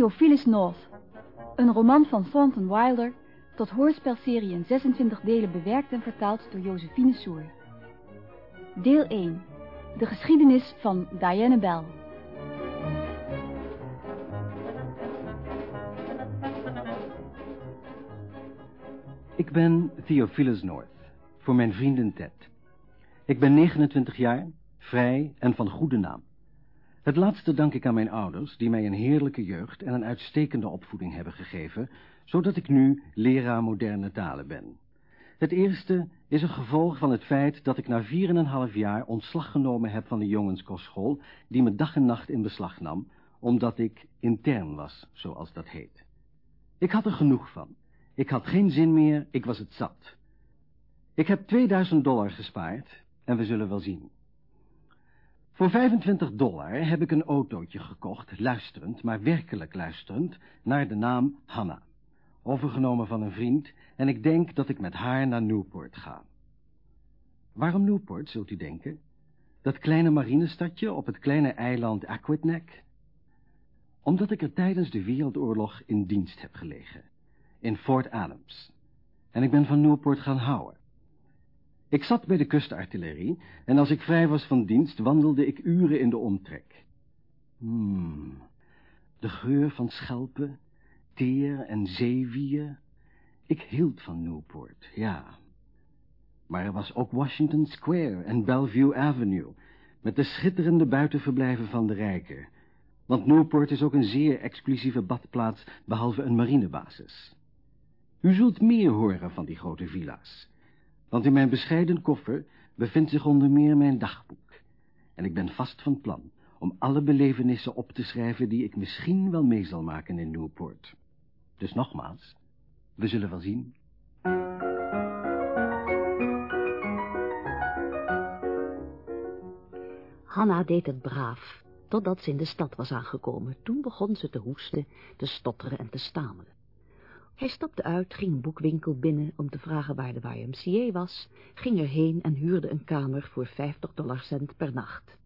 Theophilus North. Een roman van Thornton Wilder, tot hoorspelserie in 26 delen bewerkt en vertaald door Josephine Soer. Deel 1. De geschiedenis van Diana Bell. Ik ben Theophilus North, voor mijn vrienden Ted. Ik ben 29 jaar, vrij en van goede naam. Het laatste dank ik aan mijn ouders, die mij een heerlijke jeugd en een uitstekende opvoeding hebben gegeven, zodat ik nu leraar moderne talen ben. Het eerste is een gevolg van het feit dat ik na vier en een half jaar ontslag genomen heb van de jongenskostschool, die me dag en nacht in beslag nam, omdat ik intern was, zoals dat heet. Ik had er genoeg van. Ik had geen zin meer, ik was het zat. Ik heb 2000 dollar gespaard en we zullen wel zien. Voor 25 dollar heb ik een autootje gekocht, luisterend, maar werkelijk luisterend, naar de naam Hanna. Overgenomen van een vriend en ik denk dat ik met haar naar Newport ga. Waarom Newport, zult u denken? Dat kleine marinestadje op het kleine eiland Aquidneck? Omdat ik er tijdens de Wereldoorlog in dienst heb gelegen. In Fort Adams. En ik ben van Newport gaan houden. Ik zat bij de kustartillerie en als ik vrij was van dienst wandelde ik uren in de omtrek. Hmm, de geur van schelpen, teer en zeewier. Ik hield van Newport, ja. Maar er was ook Washington Square en Bellevue Avenue, met de schitterende buitenverblijven van de rijken. Want Newport is ook een zeer exclusieve badplaats, behalve een marinebasis. U zult meer horen van die grote villa's want in mijn bescheiden koffer bevindt zich onder meer mijn dagboek. En ik ben vast van plan om alle belevenissen op te schrijven die ik misschien wel mee zal maken in Newport. Dus nogmaals, we zullen wel zien. Hanna deed het braaf, totdat ze in de stad was aangekomen. Toen begon ze te hoesten, te stotteren en te stamelen. Hij stapte uit, ging boekwinkel binnen om te vragen waar de YMCA was, ging erheen en huurde een kamer voor 50 dollarcent per nacht.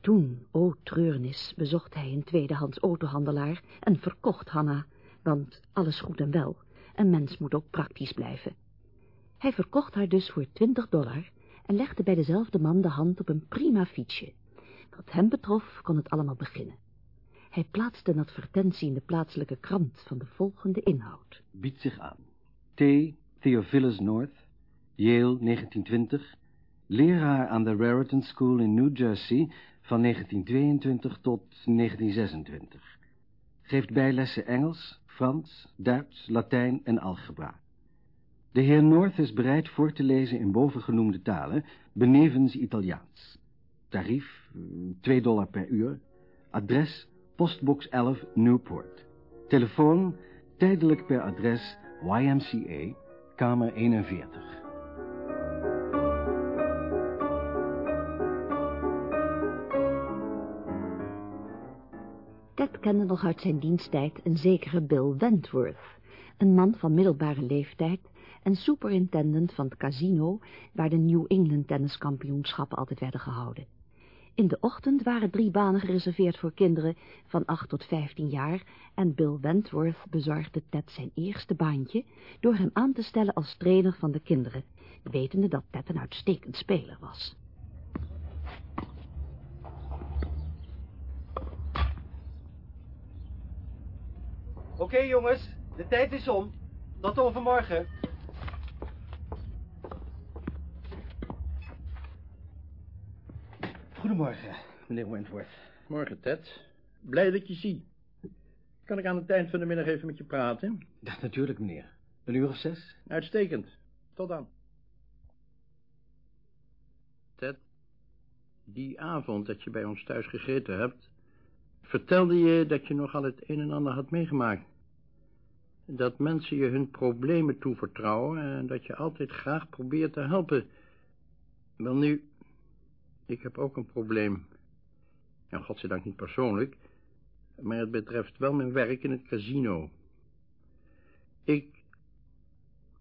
Toen, o treurnis, bezocht hij een tweedehands autohandelaar en verkocht Hanna, want alles goed en wel, een mens moet ook praktisch blijven. Hij verkocht haar dus voor 20 dollar en legde bij dezelfde man de hand op een prima fietsje. Wat hem betrof kon het allemaal beginnen. Hij plaatste een advertentie in de plaatselijke krant van de volgende inhoud. Biedt zich aan. T. Theophilus North, Yale 1920, leraar aan de Raritan School in New Jersey van 1922 tot 1926. Geeft bijlessen Engels, Frans, Duits, Latijn en algebra. De heer North is bereid voor te lezen in bovengenoemde talen, benevens Italiaans. Tarief 2 dollar per uur. Adres postbox 11 Newport. Telefoon tijdelijk per adres YMCA, kamer 41. Ted kende nog uit zijn diensttijd een zekere Bill Wentworth, een man van middelbare leeftijd en superintendent van het casino waar de New England tenniskampioenschappen altijd werden gehouden. In de ochtend waren drie banen gereserveerd voor kinderen van 8 tot 15 jaar en Bill Wentworth bezorgde Ted zijn eerste baantje door hem aan te stellen als trainer van de kinderen, wetende dat Ted een uitstekend speler was. Oké jongens, de tijd is om. Tot overmorgen. Goedemorgen, meneer Wentworth. Morgen, Ted. Blij dat je zie. Kan ik aan het eind van de middag even met je praten? Ja, natuurlijk, meneer. Een uur of zes? Uitstekend. Tot dan. Ted, die avond dat je bij ons thuis gegeten hebt... vertelde je dat je nogal het een en ander had meegemaakt. Dat mensen je hun problemen toevertrouwen... en dat je altijd graag probeert te helpen. Wel nu, ik heb ook een probleem. Ja, godzijdank niet persoonlijk, maar het betreft wel mijn werk in het casino. Ik...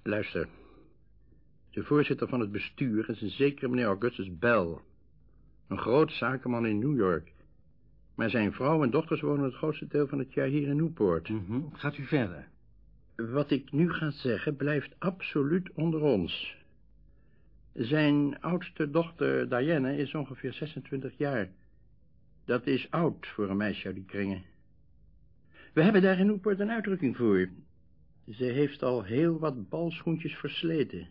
Luister. De voorzitter van het bestuur is een zekere meneer Augustus Bell. Een groot zakenman in New York. Maar zijn vrouw en dochters wonen het grootste deel van het jaar hier in Newport. Mhm. Gaat u verder. Wat ik nu ga zeggen blijft absoluut onder ons. Zijn oudste dochter Diane is ongeveer 26 jaar. Dat is oud voor een meisje die kringen. We hebben daar in Newport een uitdrukking voor. Ze heeft al heel wat balschoentjes versleten.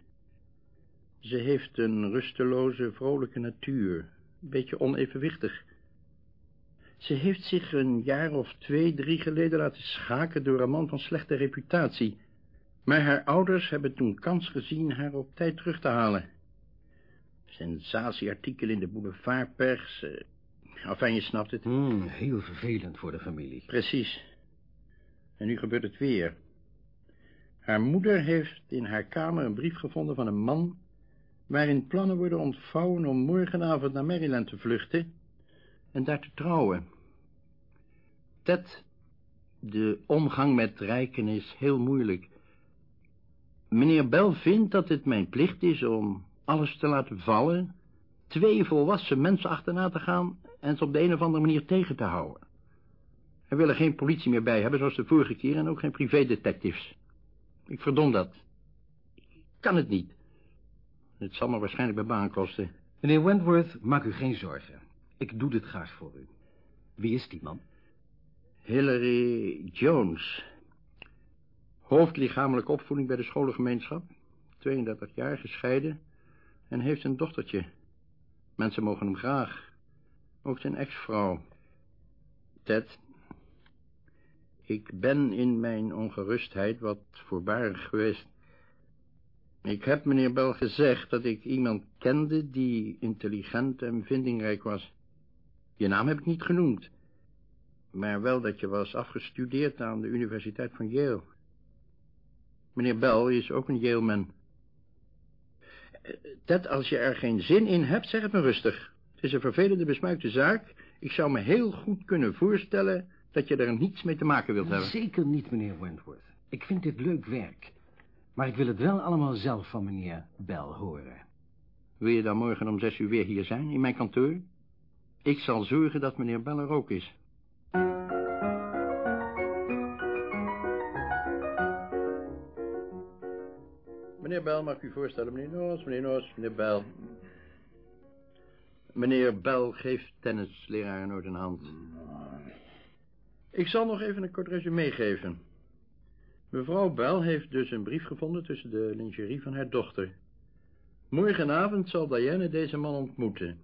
Ze heeft een rusteloze, vrolijke natuur. Een beetje onevenwichtig. Ze heeft zich een jaar of twee, drie geleden laten schaken door een man van slechte reputatie. Maar haar ouders hebben toen kans gezien haar op tijd terug te halen. Sensatieartikel in de boulevardpers. Enfin, je snapt het. Hmm, heel vervelend voor de familie. Precies. En nu gebeurt het weer. Haar moeder heeft in haar kamer een brief gevonden van een man... waarin plannen worden ontvouwen om morgenavond naar Maryland te vluchten... en daar te trouwen. Ted, de omgang met rijken is heel moeilijk. Meneer Bell vindt dat het mijn plicht is om alles te laten vallen... twee volwassen mensen achterna te gaan... en ze op de een of andere manier tegen te houden. Er geen politie meer bij hebben, zoals de vorige keer... en ook geen privédetectives. Ik verdom dat. Ik kan het niet. Het zal me waarschijnlijk bij baan kosten. Meneer Wentworth, maak u geen zorgen. Ik doe dit graag voor u. Wie is die man? Hillary Jones. Hoofdlichamelijke opvoeding bij de scholengemeenschap. 32 jaar, gescheiden. En heeft een dochtertje. Mensen mogen hem graag. Ook zijn ex-vrouw. Ted. Ik ben in mijn ongerustheid wat voorbarig geweest. Ik heb meneer Bell gezegd dat ik iemand kende die intelligent en vindingrijk was. Je naam heb ik niet genoemd. Maar wel dat je was afgestudeerd aan de Universiteit van Yale. Meneer Bell is ook een Yale-man. Ted, als je er geen zin in hebt, zeg het me rustig. Het is een vervelende, besmuikte zaak. Ik zou me heel goed kunnen voorstellen dat je er niets mee te maken wilt hebben. Zeker niet, meneer Wentworth. Ik vind dit leuk werk. Maar ik wil het wel allemaal zelf van meneer Bell horen. Wil je dan morgen om zes uur weer hier zijn, in mijn kantoor? Ik zal zorgen dat meneer Bell er ook is. Meneer Bell, mag ik u voorstellen, meneer Noos, meneer Noos, meneer Bell. Meneer Bell geeft tennisleraar nooit een hand. Ik zal nog even een kort resume geven. Mevrouw Bell heeft dus een brief gevonden tussen de lingerie van haar dochter. Morgenavond zal Diane deze man ontmoeten.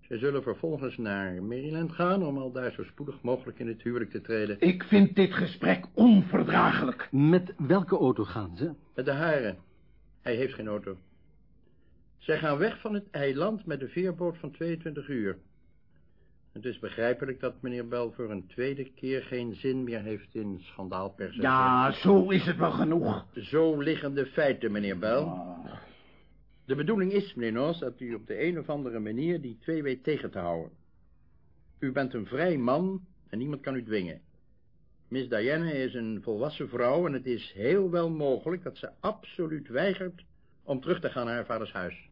Zij zullen vervolgens naar Maryland gaan om al daar zo spoedig mogelijk in het huwelijk te treden. Ik vind dit gesprek onverdraaglijk. Met welke auto gaan ze? Met de haren. Hij heeft geen auto. Zij gaan weg van het eiland met de veerboot van 22 uur. Het is begrijpelijk dat meneer Bell voor een tweede keer geen zin meer heeft in schandaalpersen. Ja, zo is het wel genoeg. Zo liggen de feiten, meneer Bell. De bedoeling is, meneer Noos, dat u op de een of andere manier die twee weet tegen te houden. U bent een vrij man en niemand kan u dwingen. Miss Diane is een volwassen vrouw en het is heel wel mogelijk dat ze absoluut weigert om terug te gaan naar haar vaders huis.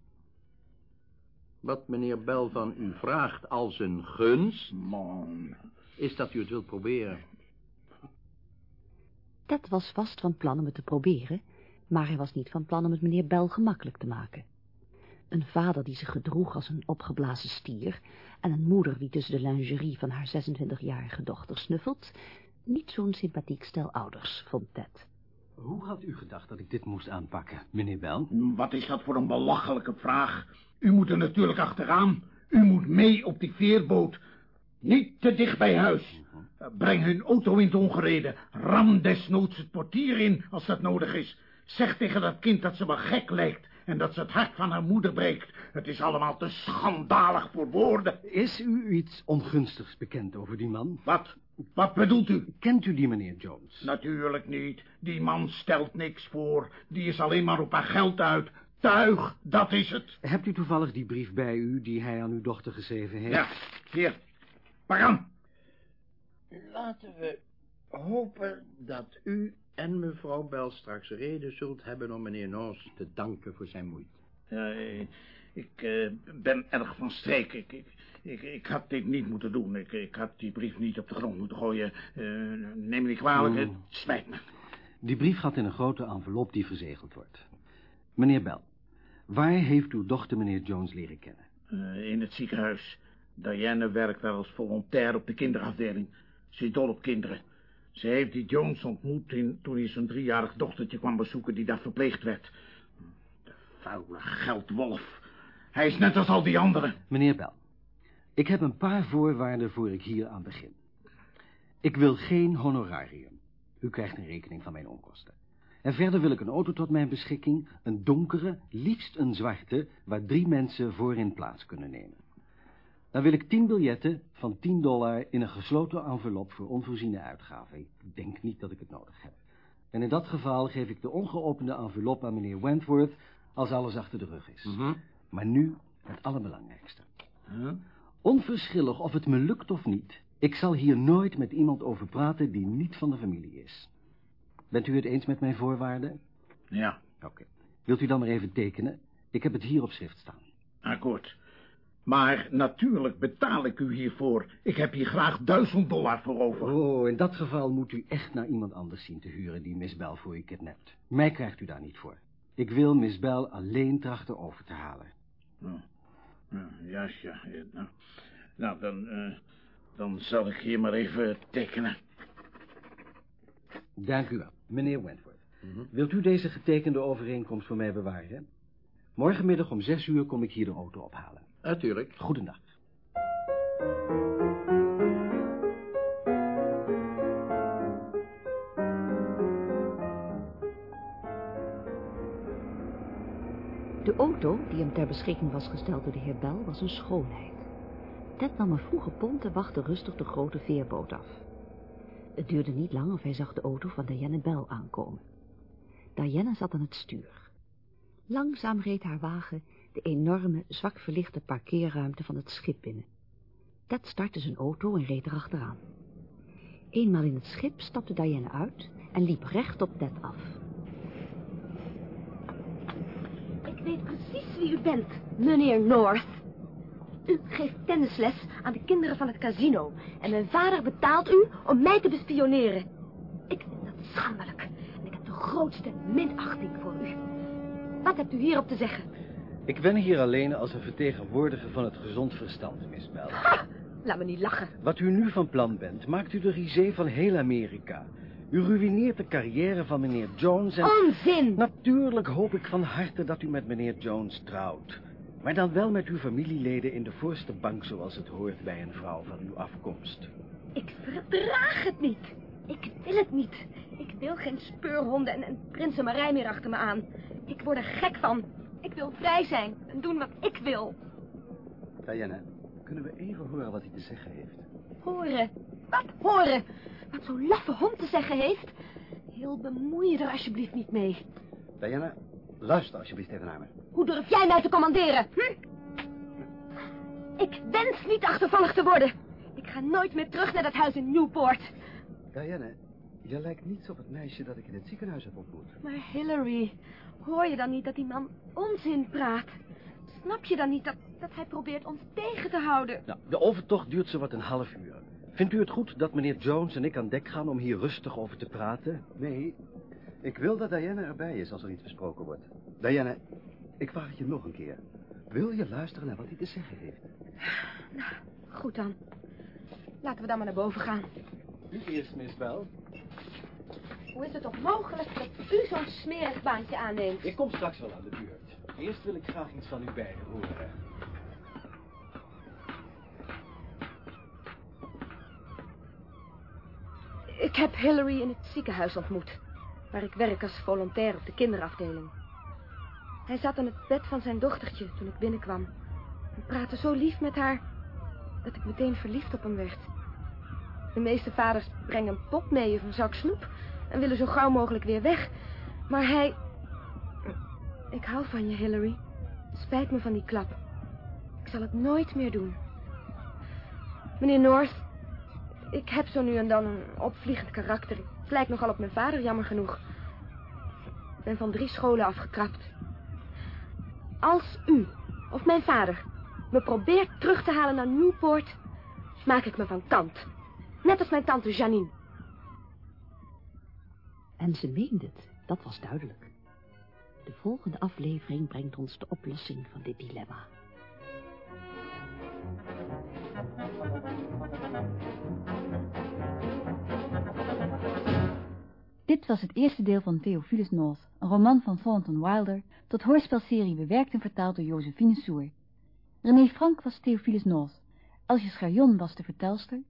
Wat meneer Bell van u vraagt als een gunst... Man. ...is dat u het wilt proberen. Ted was vast van plan om het te proberen... maar hij was niet van plan om het meneer Bell gemakkelijk te maken. Een vader die zich gedroeg als een opgeblazen stier... en een moeder die tussen de lingerie van haar 26-jarige dochter snuffelt... niet zo'n sympathiek stel ouders, vond Ted. Hoe had u gedacht dat ik dit moest aanpakken, meneer Bell? Wat is dat voor een belachelijke vraag? U moet er natuurlijk achteraan. U moet mee op die veerboot. Niet te dicht bij huis. Breng hun auto in het ongereden. Ram desnoods het portier in, als dat nodig is. Zeg tegen dat kind dat ze wel gek lijkt en dat ze het hart van haar moeder breekt. Het is allemaal te schandalig voor woorden. Is u iets ongunstigs bekend over die man? Wat? Wat bedoelt u? Kent u die meneer Jones? Natuurlijk niet. Die man stelt niks voor. Die is alleen maar op haar geld uit. Tuig, dat is het. Hebt u toevallig die brief bij u die hij aan uw dochter geschreven heeft? Ja, hier. Pak aan. Laten we hopen dat u en mevrouw Bel straks reden zult hebben om meneer Noos te danken voor zijn moeite. Uh, ik uh, ben erg van streek. Ik, ik, Ik, ik had dit niet moeten doen. Ik, ik had die brief niet op de grond moeten gooien. Uh, neem me niet kwalijk, het spijt me. Die brief gaat in een grote envelop die verzegeld wordt. Meneer Bell, waar heeft uw dochter meneer Jones leren kennen? Uh, in het ziekenhuis. Diane werkt daar als volontair op de kinderafdeling. Ze is dol op kinderen. Ze heeft die Jones ontmoet in, toen hij zijn driejarig dochtertje kwam bezoeken die daar verpleegd werd. De vuile geldwolf. Hij is net als al die anderen. Meneer Bell, ik heb een paar voorwaarden voor ik hier aan begin. Ik wil geen honorarium. U krijgt een rekening van mijn onkosten. En verder wil ik een auto tot mijn beschikking, een donkere, liefst een zwarte, waar drie mensen voorin plaats kunnen nemen. Dan wil ik tien biljetten van 10 dollar in een gesloten envelop voor onvoorziene uitgaven. Ik denk niet dat ik het nodig heb. En in dat geval geef ik de ongeopende envelop aan meneer Wentworth als alles achter de rug is. Mhm. Maar nu het allerbelangrijkste. Onverschillig of het me lukt of niet, ik zal hier nooit met iemand over praten die niet van de familie is. Bent u het eens met mijn voorwaarden? Ja. Oké. Wilt u dan maar even tekenen? Ik heb het hier op schrift staan. Akkoord. Maar natuurlijk betaal ik u hiervoor. Ik heb hier graag duizend dollar voor over. Oh, in dat geval moet u echt naar iemand anders zien te huren die Miss Bell voor u kidnapt. Mij krijgt u daar niet voor. Ik wil Miss Bell alleen trachten over te halen. Oh. Ja, juist, ja. Nou, nou dan, uh, dan zal ik hier maar even tekenen. Dank u wel, meneer Wentworth. Mm Wilt u deze getekende overeenkomst voor mij bewaren? Morgenmiddag om zes uur kom ik hier de auto ophalen. Natuurlijk. Goedendag. De auto, die hem ter beschikking was gesteld door de heer Bell, was een schoonheid. Ted nam een vroege pont en wachtte rustig de grote veerboot af. Het duurde niet lang of hij zag de auto van Diana Bell aankomen. Diana zat aan het stuur. Langzaam reed haar wagen de enorme, zwak verlichte parkeerruimte van het schip binnen. Ted startte zijn auto en reed erachteraan. Eenmaal in het schip stapte Diana uit en liep recht op Ted af. Ik weet precies wie u bent, meneer North. U geeft tennisles aan de kinderen van het casino. En mijn vader betaalt u om mij te bespioneren. Ik vind dat schandelijk. En ik heb de grootste minachting voor u. Wat hebt u hierop te zeggen? Ik ben hier alleen als een vertegenwoordiger van het gezond verstand, Miss. Ha, laat me niet lachen. Wat u nu van plan bent, maakt u de risée van heel Amerika. U ruïneert de carrière van meneer Jones en... Onzin! Natuurlijk hoop ik van harte dat u met meneer Jones trouwt. Maar dan wel met uw familieleden in de voorste bank zoals het hoort bij een vrouw van uw afkomst. Ik verdraag het niet. Ik wil het niet. Ik wil geen speurhonden en, en prinsenmarij meer achter me aan. Ik word er gek van. Ik wil vrij zijn en doen wat ik wil. Diana, kunnen we even horen wat hij te zeggen heeft? Horen? Wat horen? Wat zo'n laffe hond te zeggen heeft? Heel bemoei je er alsjeblieft niet mee. Diana, luister alsjeblieft even naar me. Hoe durf jij mij te commanderen? Hm? Ik wens niet achtervallig te worden. Ik ga nooit meer terug naar dat huis in Newport. Diana, je lijkt niets op het meisje dat ik in het ziekenhuis heb ontmoet. Maar Hillary, hoor je dan niet dat die man onzin praat? Snap je dan niet dat, dat hij probeert ons tegen te houden? Nou, de overtocht duurt zowat een half uur. Vindt u het goed dat meneer Jones en ik aan dek gaan om hier rustig over te praten? Nee, ik wil dat Diana erbij is als er iets besproken wordt. Diana, ik vraag het je nog een keer. Wil je luisteren naar wat hij te zeggen heeft? Nou, goed dan. Laten we dan maar naar boven gaan. U eerst, Miss Bell. Hoe is het toch mogelijk dat u zo'n smerig baantje aanneemt? Ik kom straks wel aan de beurt. Eerst wil ik graag iets van u beiden horen. Ik heb Hillary in het ziekenhuis ontmoet, waar ik werk als volontair op de kinderafdeling. Hij zat aan het bed van zijn dochtertje toen ik binnenkwam. En praatte zo lief met haar, dat ik meteen verliefd op hem werd. De meeste vaders brengen een pop mee of een zak snoep en willen zo gauw mogelijk weer weg. Maar hij... Ik hou van je, Hillary. Spijt me van die klap. Ik zal het nooit meer doen. Meneer North, ik heb zo nu en dan een opvliegend karakter. Ik lijk nogal op mijn vader, jammer genoeg. Ik ben van drie scholen afgetrapt. Als u of mijn vader me probeert terug te halen naar Newport, maak ik me van kant. Net als mijn tante Janine. En ze meende het, dat was duidelijk. De volgende aflevering brengt ons de oplossing van dit dilemma. Dit was het eerste deel van Theophilus North, een roman van Thornton Wilder, tot hoorspelserie bewerkt en vertaald door Josephine Soer. René Frank was Theophilus North, Elsje Scharjon was de vertelster,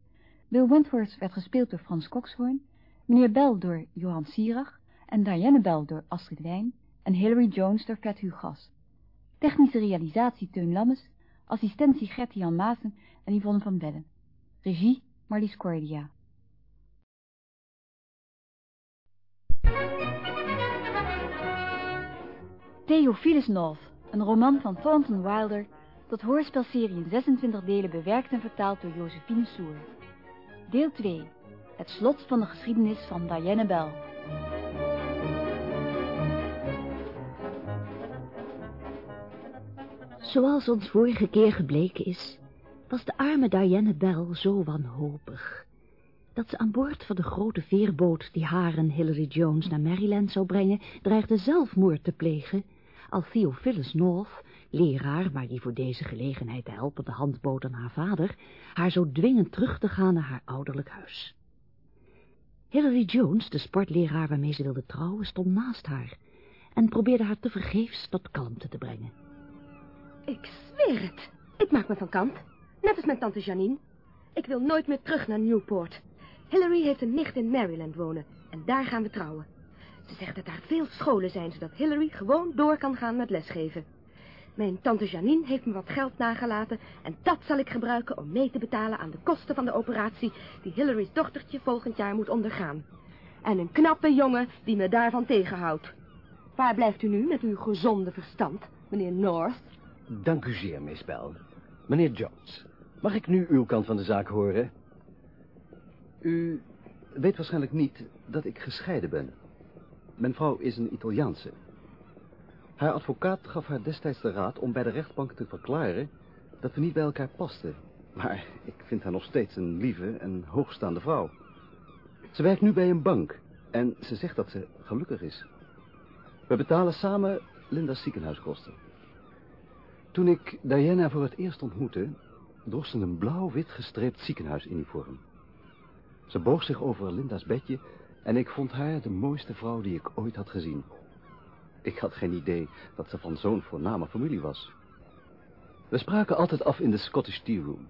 Bill Wentworth werd gespeeld door Frans Kokshoorn, meneer Bell door Johan Sierach en Diane Bell door Astrid Wijn en Hilary Jones door Fred Hugas. Technische realisatie Teun Lammes, assistentie Gert-Jan Maassen en Yvonne van Bedden. Regie Marlies Cordia. Theophilus North, een roman van Thornton Wilder, tot hoorspelserie in 26 delen bewerkt en vertaald door Josephine Soer. Deel 2. Het slot van de geschiedenis van Diane Bell. Zoals ons vorige keer gebleken is, was de arme Diane Bell zo wanhopig, dat ze aan boord van de grote veerboot die haar en Hilary Jones naar Maryland zou brengen, dreigde zelfmoord te plegen, al Theophilus North, leraar, maar die voor deze gelegenheid de helpende hand bood aan haar vader, haar zo dwingend terug te gaan naar haar ouderlijk huis. Hilary Jones, de sportleraar waarmee ze wilde trouwen, stond naast haar en probeerde haar tevergeefs tot kalmte te brengen. Ik zweer het. Ik maak me van kant. Net als mijn tante Janine. Ik wil nooit meer terug naar Newport. Hillary heeft een nicht in Maryland wonen. En daar gaan we trouwen. Ze zegt dat daar veel scholen zijn, zodat Hillary gewoon door kan gaan met lesgeven. Mijn tante Janine heeft me wat geld nagelaten... en dat zal ik gebruiken om mee te betalen aan de kosten van de operatie... die Hillary's dochtertje volgend jaar moet ondergaan. En een knappe jongen die me daarvan tegenhoudt. Waar blijft u nu met uw gezonde verstand, meneer North? Dank u zeer, Miss Bell. Meneer Jones, mag ik nu uw kant van de zaak horen? U weet waarschijnlijk niet dat ik gescheiden ben. Mijn vrouw is een Italiaanse. Haar advocaat gaf haar destijds de raad om bij de rechtbank te verklaren dat we niet bij elkaar pasten. Maar ik vind haar nog steeds een lieve en hoogstaande vrouw. Ze werkt nu bij een bank en ze zegt dat ze gelukkig is. We betalen samen Linda's ziekenhuiskosten. Toen ik Diana voor het eerst ontmoette, droeg ze een blauw-wit gestreept ziekenhuisuniform. Ze boog zich over Linda's bedje en ik vond haar de mooiste vrouw die ik ooit had gezien. Ik had geen idee dat ze van zo'n voorname familie was. We spraken altijd af in de Scottish Tea Room.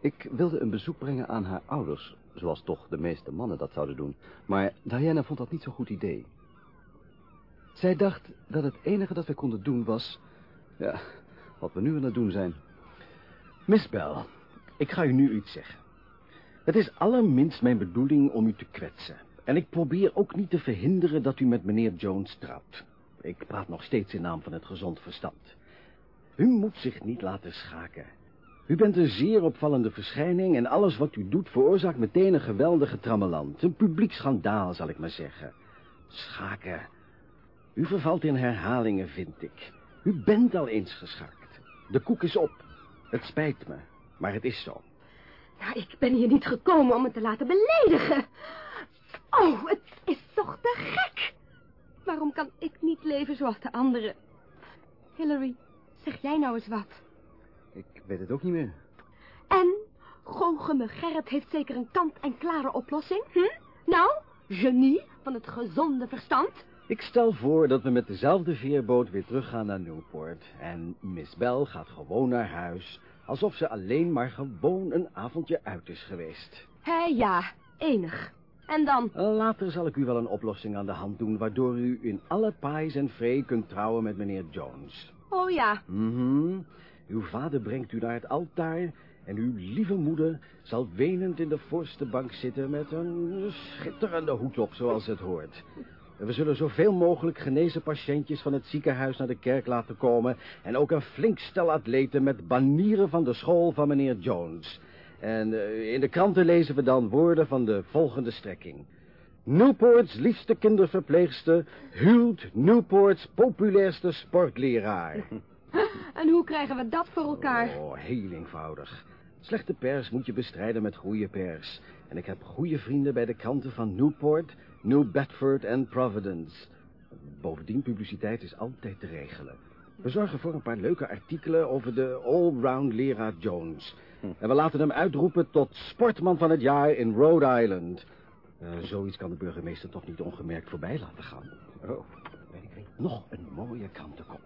Ik wilde een bezoek brengen aan haar ouders, zoals toch de meeste mannen dat zouden doen. Maar Diana vond dat niet zo'n goed idee. Zij dacht dat het enige dat we konden doen was... Ja, wat we nu aan het doen zijn. Miss Bell, ik ga u nu iets zeggen. Het is allerminst mijn bedoeling om u te kwetsen. En ik probeer ook niet te verhinderen dat u met meneer Jones trouwt. Ik praat nog steeds in naam van het gezond verstand. U moet zich niet laten schaken. U bent een zeer opvallende verschijning... en alles wat u doet veroorzaakt meteen een geweldige trammeland. Een publiek schandaal, zal ik maar zeggen. Schaken. U vervalt in herhalingen, vind ik. U bent al eens geschaakt. De koek is op. Het spijt me, maar het is zo. Nou, ik ben hier niet gekomen om me te laten beledigen. Oh, het is toch te gek. Waarom kan ik niet leven zoals de anderen? Hillary, zeg jij nou eens wat. Ik weet het ook niet meer. En goocheme Gerrit heeft zeker een kant-en-klare oplossing, hm? Nou, genie van het gezonde verstand. Ik stel voor dat we met dezelfde veerboot weer teruggaan naar Newport. En Miss Bell gaat gewoon naar huis. Alsof ze alleen maar gewoon een avondje uit is geweest. Hé, ja, enig. En dan? Later zal ik u wel een oplossing aan de hand doen... waardoor u in alle paais en vree kunt trouwen met meneer Jones. Oh ja. Mhm. Uw vader brengt u naar het altaar... en uw lieve moeder zal wenend in de voorste bank zitten... met een schitterende hoed op, zoals het hoort. We zullen zoveel mogelijk genezen patiëntjes van het ziekenhuis naar de kerk laten komen... en ook een flink stel atleten met banieren van de school van meneer Jones. En uh, in de kranten lezen we dan woorden van de volgende strekking. Newports liefste kinderverpleegster huwt Newports populairste sportleraar. En hoe krijgen we dat voor elkaar? Oh, heel eenvoudig. Slechte pers moet je bestrijden met goede pers. En ik heb goede vrienden bij de kranten van Newport, New Bedford en Providence. Bovendien, publiciteit is altijd te regelen. We zorgen voor een paar leuke artikelen over de allround leraar Jones. En we laten hem uitroepen tot sportman van het jaar in Rhode Island. Eh, zoiets kan de burgemeester toch niet ongemerkt voorbij laten gaan. Oh, ik weet nog een mooie krantenkop.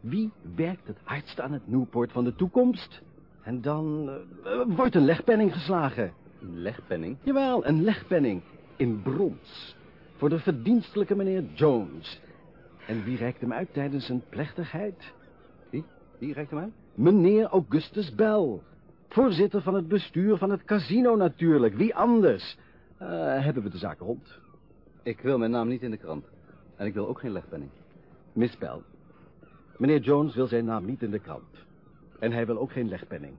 Wie werkt het hardst aan het Newport van de toekomst? En dan eh, wordt een legpenning geslagen. Een legpenning? Jawel, een legpenning. In brons. Voor de verdienstelijke meneer Jones. En wie reikt hem uit tijdens een plechtigheid? Wie? Wie reikt hem uit? Meneer Augustus Bell. Voorzitter van het bestuur van het casino natuurlijk. Wie anders? Eh, hebben we de zaak rond. Ik wil mijn naam niet in de krant. En ik wil ook geen legpenning. Miss Bell. Meneer Jones wil zijn naam niet in de krant. En hij wil ook geen legpenning.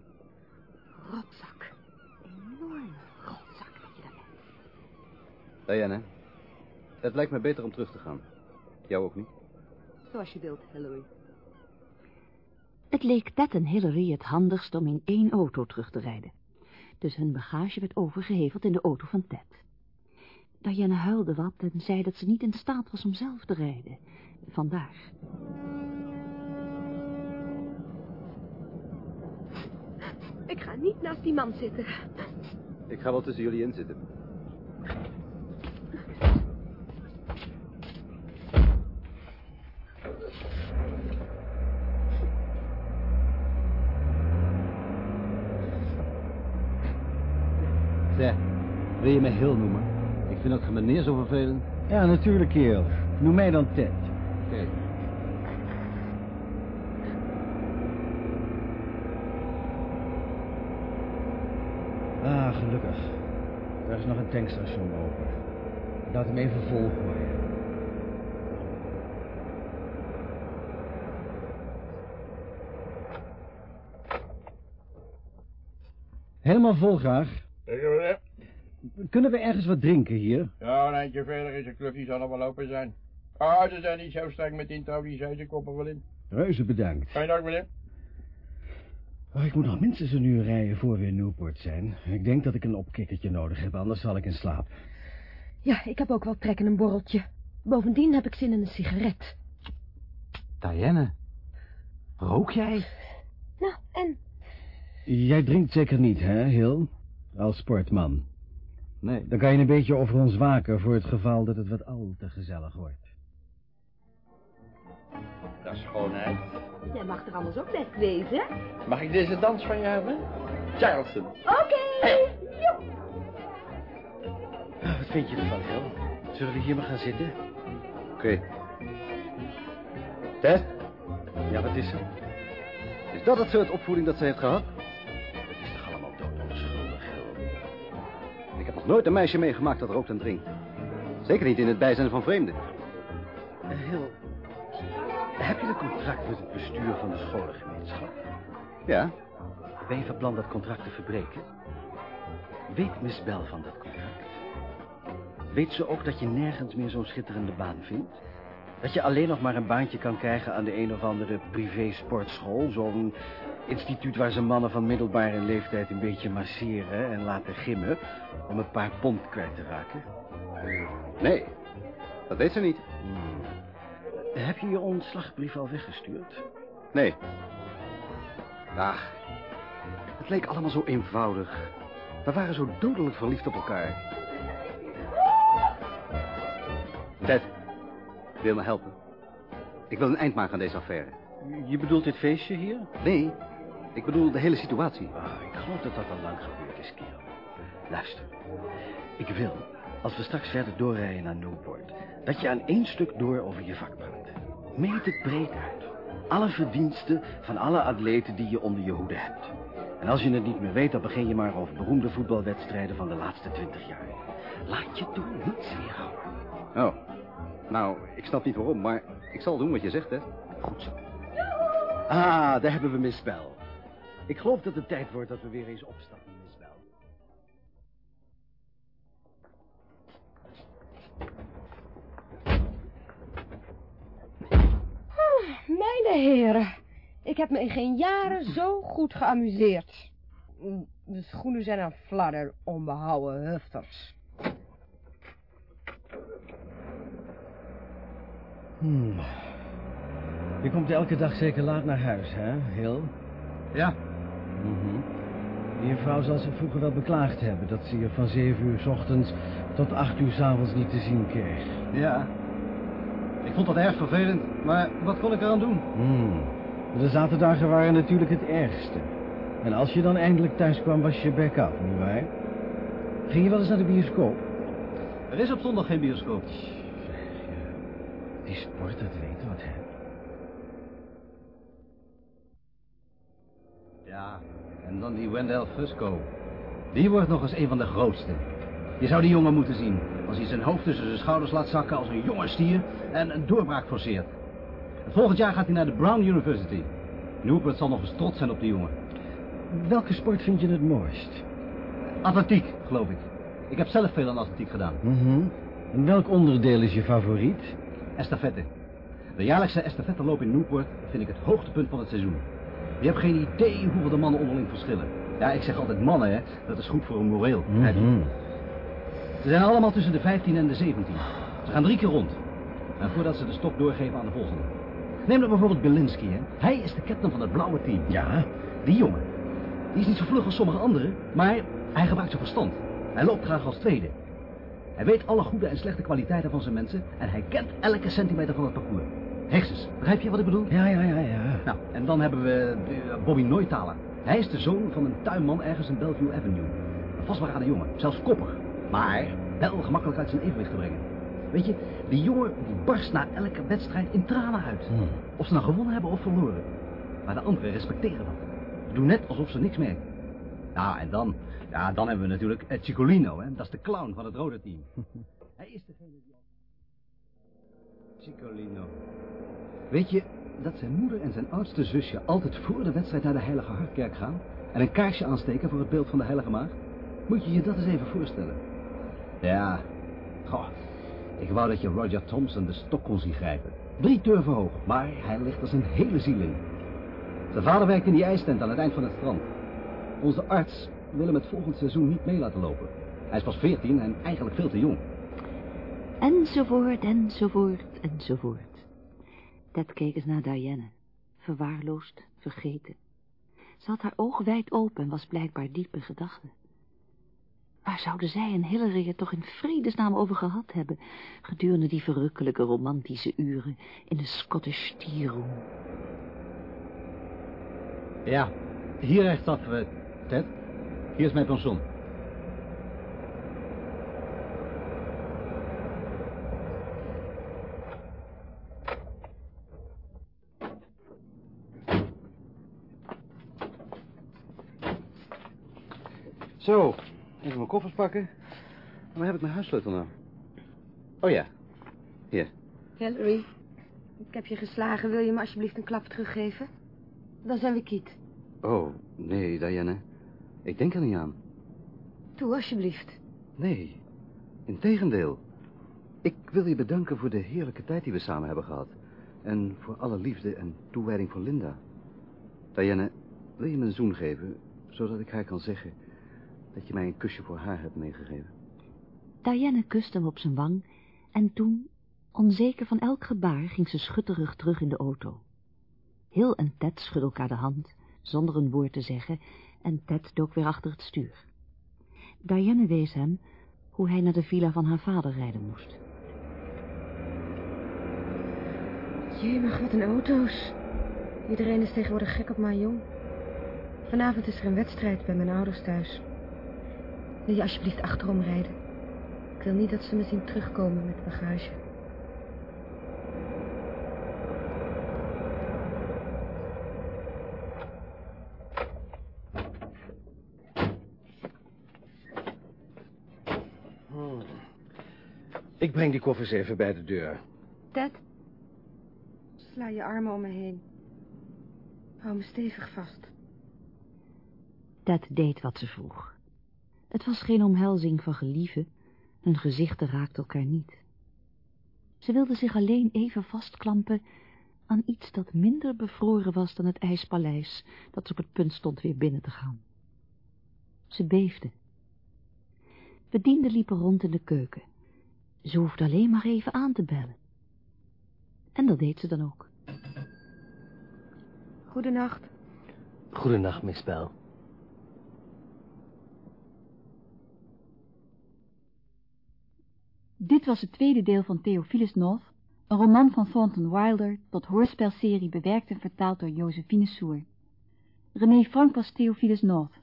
Rotzak. Enorm rotzak dat je dat bent. Diana, het lijkt me beter om terug te gaan. Jou ook niet? Zoals je wilt, Hillary. Het leek Ted en Hillary het handigst om in één auto terug te rijden. Dus hun bagage werd overgeheveld in de auto van Ted. Diana huilde wat en zei dat ze niet in staat was om zelf te rijden. Vandaar. Ik ga niet naast die man zitten. Ik ga wel tussen jullie in zitten. Zeg, wil je me Hill noemen? Ik vind dat meneer zo vervelend. Ja, natuurlijk, kerel. Noem mij dan Ted. Oké. Ah, gelukkig. Er is nog een tankstation open. Laat hem even volgooien. Helemaal vol graag. Kunnen we ergens wat drinken hier? Ja, een eindje verder is een club die zal nog wel open zijn. Ah, ze zijn niet zo streng met introuw, die zei ze koppen wel in. Reuze bedankt. Fijn dag, meneer. Oh, ik moet nog minstens een uur rijden voor we in Newport zijn. Ik denk dat ik een opkikkertje nodig heb, anders val ik in slaap. Ja, ik heb ook wel trek in een borreltje. Bovendien heb ik zin in een sigaret. Diane, rook jij? Nou, en? Jij drinkt zeker niet, hè, Hill? Als sportman. Nee. Dan kan je een beetje over ons waken voor het geval dat het wat al te gezellig wordt. Dat is schoonheid. Jij mag er anders ook best wezen. Mag ik deze dans van je hebben? Charleston. Oké. Ah, wat vind je ervan, Hill? Zullen we hier maar gaan zitten? Oké. Ted, Ja, wat is er? is dat het soort opvoeding dat ze heeft gehad? Ik heb nog nooit een meisje meegemaakt dat rookt en drinkt. Zeker niet in het bijzijn van vreemden. Eh, Hill, heb je een contract met het bestuur van de scholengemeenschap? Ja, Ben je van plan dat contract te verbreken? Weet Miss Bell van dat contract? Weet ze ook dat je nergens meer zo'n schitterende baan vindt? Dat je alleen nog maar een baantje kan krijgen aan de een of andere privé-sportschool... zo'n instituut waar ze mannen van middelbare leeftijd een beetje masseren en laten gimmen... om een paar pond kwijt te raken? nee. Dat weet ze niet. Heb je je ontslagbrief al weggestuurd? Nee. Ach, het leek allemaal zo eenvoudig. We waren zo dodelijk verliefd op elkaar. Ted, wil me helpen? Ik wil een eind maken aan deze affaire. Je bedoelt dit feestje hier? Nee, ik bedoel de hele situatie. Ah, ik geloof dat dat al lang gebeurd is, kerel. Luister, ik wil, als we straks verder doorrijden naar Newport... dat je aan één stuk door over je vak praat. Meet het breed uit. Alle verdiensten van alle atleten die je onder je hoede hebt. En als je het niet meer weet, dan begin je maar over beroemde voetbalwedstrijden van de laatste twintig jaar. Laat je door niets weerhouden. Oh, nou, ik snap niet waarom, maar ik zal doen wat je zegt, hè. Goed zo. Ah, daar hebben we Miss Bell. Ik geloof dat het tijd wordt dat we weer eens opstappen, Miss Bell. Mijn heren. Ik heb me in geen jaren zo goed geamuseerd. De schoenen zijn een fladder, onbehouden hufters. Hmm. Je komt elke dag zeker laat naar huis, hè, Hill? Ja. Mhm. Je vrouw zal zich vroeger wel beklaagd hebben... dat ze je van zeven uur s ochtends tot acht uur s avonds niet te zien kreeg. Ja. Ik vond dat erg vervelend, maar wat kon ik eraan doen? Hmm. De zaterdagen waren natuurlijk het ergste. En als je dan eindelijk thuis kwam, was je bek af, nietwaar? Ging je wel eens naar de bioscoop? Er is op zondag geen bioscoop. Die sport, dat weet wat, hè? Ja, en dan die Wendell Fusco. Die wordt nog eens een van de grootste. Je zou die jongen moeten zien. Als hij zijn hoofd tussen zijn schouders laat zakken als een jonge stier en een doorbraak forceert. Volgend jaar gaat hij naar de Brown University. Newport zal nog eens trots zijn op die jongen. Welke sport vind je het mooist? Atletiek, geloof ik. Ik heb zelf veel aan atletiek gedaan. Mhm. En welk onderdeel is je favoriet? Estafette. De jaarlijkse estafetteloop in Newport vind ik het hoogtepunt van het seizoen. Je hebt geen idee hoeveel de mannen onderling verschillen. Ja, ik zeg altijd mannen, hè. Dat is goed voor een moreel. Mhm. Ze zijn allemaal tussen de 15 en de 17. Ze gaan drie keer rond. En voordat ze de stok doorgeven aan de volgende. Neem dan bijvoorbeeld Belinsky, hè. Hij is de captain van het blauwe team. Ja? Die jongen. Die is niet zo vlug als sommige anderen, maar hij gebruikt zijn verstand. Hij loopt graag als tweede. Hij weet alle goede en slechte kwaliteiten van zijn mensen... en hij kent elke centimeter van het parcours. Hersens, begrijp je wat ik bedoel? Ja, ja, ja, ja. Nou, en dan hebben we eh, Bobby Neuthaler. Hij is de zoon van een tuinman ergens in Bellevue Avenue. Een vastberaden jongen, zelfs koppig. Maar wel gemakkelijk uit zijn evenwicht te brengen. Weet je, die jongen die barst na elke wedstrijd in tranen uit. Hmm. Of ze nou gewonnen hebben of verloren. Maar de anderen respecteren dat. Doen net alsof ze niks merken. Nou, en dan, ja, dan hebben we natuurlijk eh, Ciccolino, hè. Dat is de clown van het rode team. Hij is degene die... Weet je dat zijn moeder en zijn oudste zusje altijd voor de wedstrijd naar de Heilige Hartkerk gaan... en een kaarsje aansteken voor het beeld van de Heilige Maagd? Moet je je dat eens even voorstellen. Ja, goh, ik wou dat je Roger Thompson de stok kon zien grijpen. Drie turven hoog, maar hij ligt er zijn hele ziel in. Zijn vader werkt in die ijstent aan het eind van het strand. Onze arts wil hem het volgend seizoen niet mee laten lopen. Hij is pas veertien en eigenlijk veel te jong. Enzovoort, enzovoort, enzovoort. Ted keek eens naar Diane. Verwaarloosd, vergeten. Ze had haar ogen wijd open en was blijkbaar diep in gedachten. Waar zouden zij en Hillary het toch in vredesnaam over gehad hebben... gedurende die verrukkelijke romantische uren in de Scottish Tea? Ja, hier rechtsaf, uh, Ted. Hier is mijn pension. Zo, even mijn koffers pakken. Waar heb ik mijn huissleutel nou? Oh ja, hier. Hillary, ik heb je geslagen. Wil je me alsjeblieft een klap teruggeven? Dan zijn we kiet. Oh, nee, Diane. Ik denk er niet aan. Toe, alsjeblieft. Nee, integendeel. Ik wil je bedanken voor de heerlijke tijd die we samen hebben gehad. En voor alle liefde en toewijding voor Linda. Diane, wil je me een zoen geven, zodat ik haar kan zeggen dat je mij een kusje voor haar hebt meegegeven? Diane kuste hem op zijn wang en toen, onzeker van elk gebaar, ging ze schutterig terug in de auto. Hill en Ted schudden elkaar de hand, zonder een woord te zeggen, en Ted dook weer achter het stuur. Diane wees hem hoe hij naar de villa van haar vader rijden moest. Jemig, wat een auto's. Iedereen is tegenwoordig gek op mijn jong. Vanavond is er een wedstrijd bij mijn ouders thuis. Wil je alsjeblieft achterom rijden? Ik wil niet dat ze me zien terugkomen met bagage. Ik breng die koffers even bij de deur. Ted, sla je armen om me heen. Hou me stevig vast. Ted deed wat ze vroeg. Het was geen omhelzing van gelieven, hun gezichten raakten elkaar niet. Ze wilde zich alleen even vastklampen aan iets dat minder bevroren was dan het ijspaleis, dat ze op het punt stond weer binnen te gaan. Ze beefde. Bedienden liepen rond in de keuken. Ze hoefde alleen maar even aan te bellen. En dat deed ze dan ook. Goedenacht. Goedenacht, Miss Bell. Dit was het tweede deel van Theophilus North, een roman van Thornton Wilder, tot hoorspelserie bewerkt en vertaald door Josephine Soer. René Frank was Theophilus North,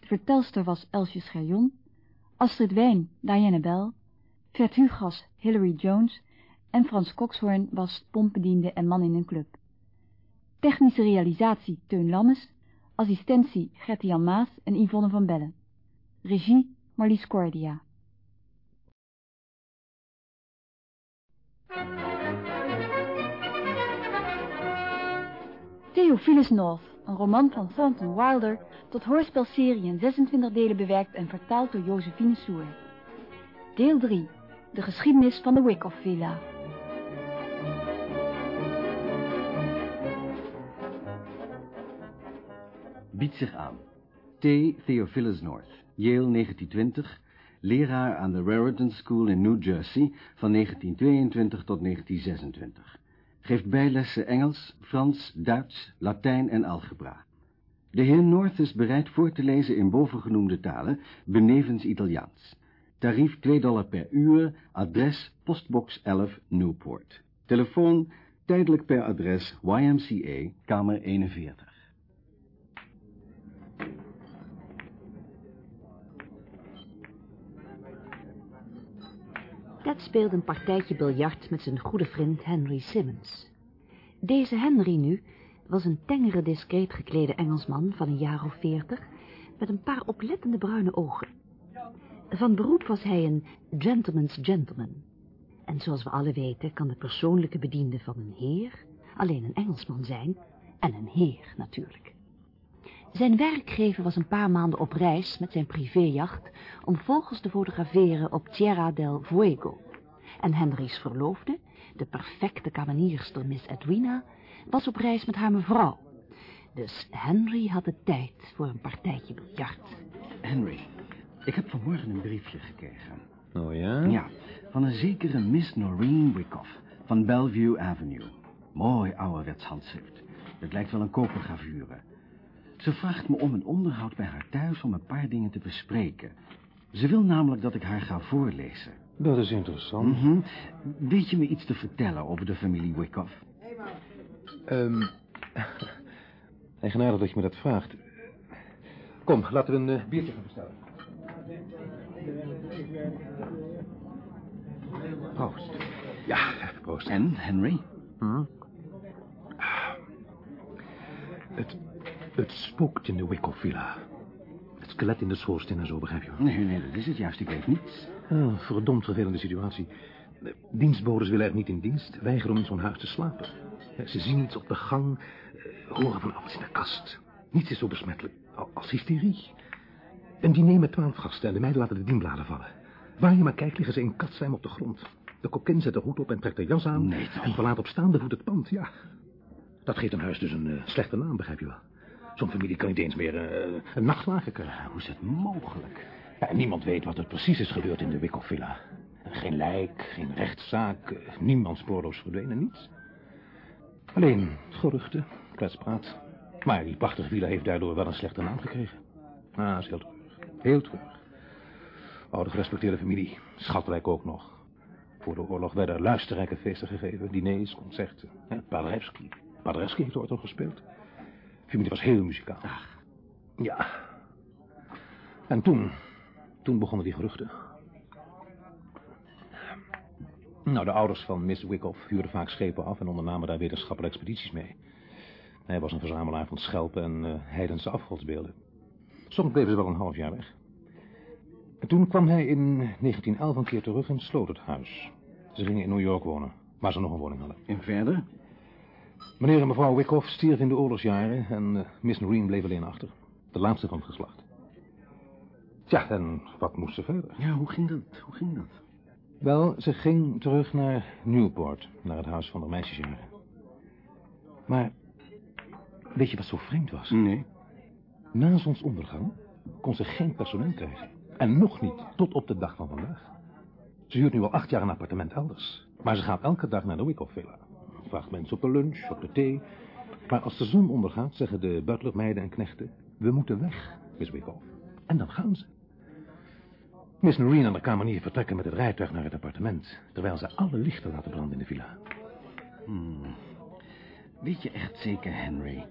de vertelster was Elsje Scherjon, Astrid Wijn, Diana Bell, Vert Hugas, Hilary Jones en Frans Kokshoorn was pompbediende en man in een club. Technische realisatie Teun Lammes, assistentie Gertie-Jan Maas en Yvonne van Bellen. Regie Marlies Cordia. Theophilus North, een roman van Thornton Wilder, tot hoorspelserie in 26 delen bewerkt en vertaald door Josephine Soer. Deel 3, de geschiedenis van de Wyckoff Villa. Biedt zich aan. T. Theophilus North, Yale 1920, leraar aan de Raritan School in New Jersey van 1922 tot 1926. Geeft bijlessen Engels, Frans, Duits, Latijn en algebra. De heer North is bereid voor te lezen in bovengenoemde talen, benevens Italiaans. Tarief 2 dollar per uur, adres postbox 11 Newport. Telefoon tijdelijk per adres YMCA, kamer 41. Ted speelde een partijtje biljart met zijn goede vriend Henry Simmons. Deze Henry nu was een tengere, discreet geklede Engelsman van een jaar of veertig, met een paar oplettende bruine ogen. Van beroep was hij een gentleman's gentleman. En zoals we alle weten kan de persoonlijke bediende van een heer alleen een Engelsman zijn, en een heer natuurlijk. Zijn werkgever was een paar maanden op reis met zijn privéjacht om vogels te fotograferen op Tierra del Fuego. En Henry's verloofde, de perfecte kamenierster Miss Edwina, was op reis met haar mevrouw. Dus Henry had de tijd voor een partijtje biljart. Henry, ik heb vanmorgen een briefje gekregen. Oh ja? Ja, van een zekere Miss Noreen Wyckoff van Bellevue Avenue. Mooi ouderwets handschrift. Het lijkt wel een kopergravure. Ze vraagt me om een onderhoud bij haar thuis om een paar dingen te bespreken. Ze wil namelijk dat ik haar ga voorlezen. Dat is interessant. Mhm. Weet je me iets te vertellen over de familie Wyckoff? Ehm eigenaardig dat je me dat vraagt. Kom, laten we een eh, biertje gaan bestellen. Proost. Ja, proost. En, Henry? Hm? Het, het spookt in de Wyckoff Villa. Het skelet in de schoorsteen en zo, begrijp je wel. Nee, nee, dat is het juist. Ik weet niets. Oh, verdomd vervelende situatie. De dienstbodes willen er niet in dienst, weigeren om in zo'n huis te slapen. Ze zien iets op de gang, eh, horen van alles in de kast. Niets is zo besmettelijk als hysterie. Een diner met twaalf gasten en de meiden laten de dienbladen vallen. Waar je maar kijkt liggen ze in katzwijm op de grond. De kokkin zet de hoed op en trekt haar jas aan... Nee, toch? en verlaat op staande voet het pand, ja. Dat geeft een huis dus een eh, slechte naam, begrijp je wel. Zo'n familie kan niet eens meer eh, een nachtwagen krijgen. Hoe is het mogelijk? Ja, niemand weet wat er precies is gebeurd in de Wyckoff Villa. Geen lijk, geen rechtszaak, niemand spoorloos verdwenen, niets. Alleen geruchten, kletspraat. Maar die prachtige villa heeft daardoor wel een slechte naam gekregen. Ah, dat is heel treurig. Heel treurig. Oude gerespecteerde familie, schatrijk ook nog. Voor de oorlog werden luisterrijke feesten gegeven, diners, concerten. Paderewski. Paderewski heeft ooit al gespeeld. Familie was heel muzikaal. Ja. En toen, toen begonnen die geruchten. Nou, de ouders van Miss Wyckoff huurden vaak schepen af en ondernamen daar wetenschappelijke expedities mee. Hij was een verzamelaar van schelpen en eh, heidense afgodsbeelden. Soms bleven ze wel een half jaar weg. En toen kwam hij in 1911 een keer terug en sloot het huis. Ze gingen in New York wonen, waar ze nog een woning hadden. En verder? Meneer en mevrouw Wyckoff stierven in de oorlogsjaren en eh, Miss Noreen bleef alleen achter. De laatste van het geslacht. Tja, en wat moest ze verder? Ja, hoe ging dat? Hoe ging dat? Wel, ze ging terug naar Newport, naar het huis van de meisjesjaren. Maar weet je wat zo vreemd was? Nee. Na zonsondergang kon ze geen personeel krijgen. En nog niet tot op de dag van vandaag. Ze huurt nu al acht jaar een appartement elders. Maar ze gaat elke dag naar de Wyckoff Villa. Vraagt mensen op de lunch, op de thee. Maar als de zon ondergaat, zeggen de butlermeiden en knechten... We moeten weg, Miss Wyckoff. En dan gaan ze. Miss Noreen en de kamenier vertrekken met het rijtuig naar het appartement... terwijl ze alle lichten laten branden in de villa. Hmm. Weet je echt zeker, Henry,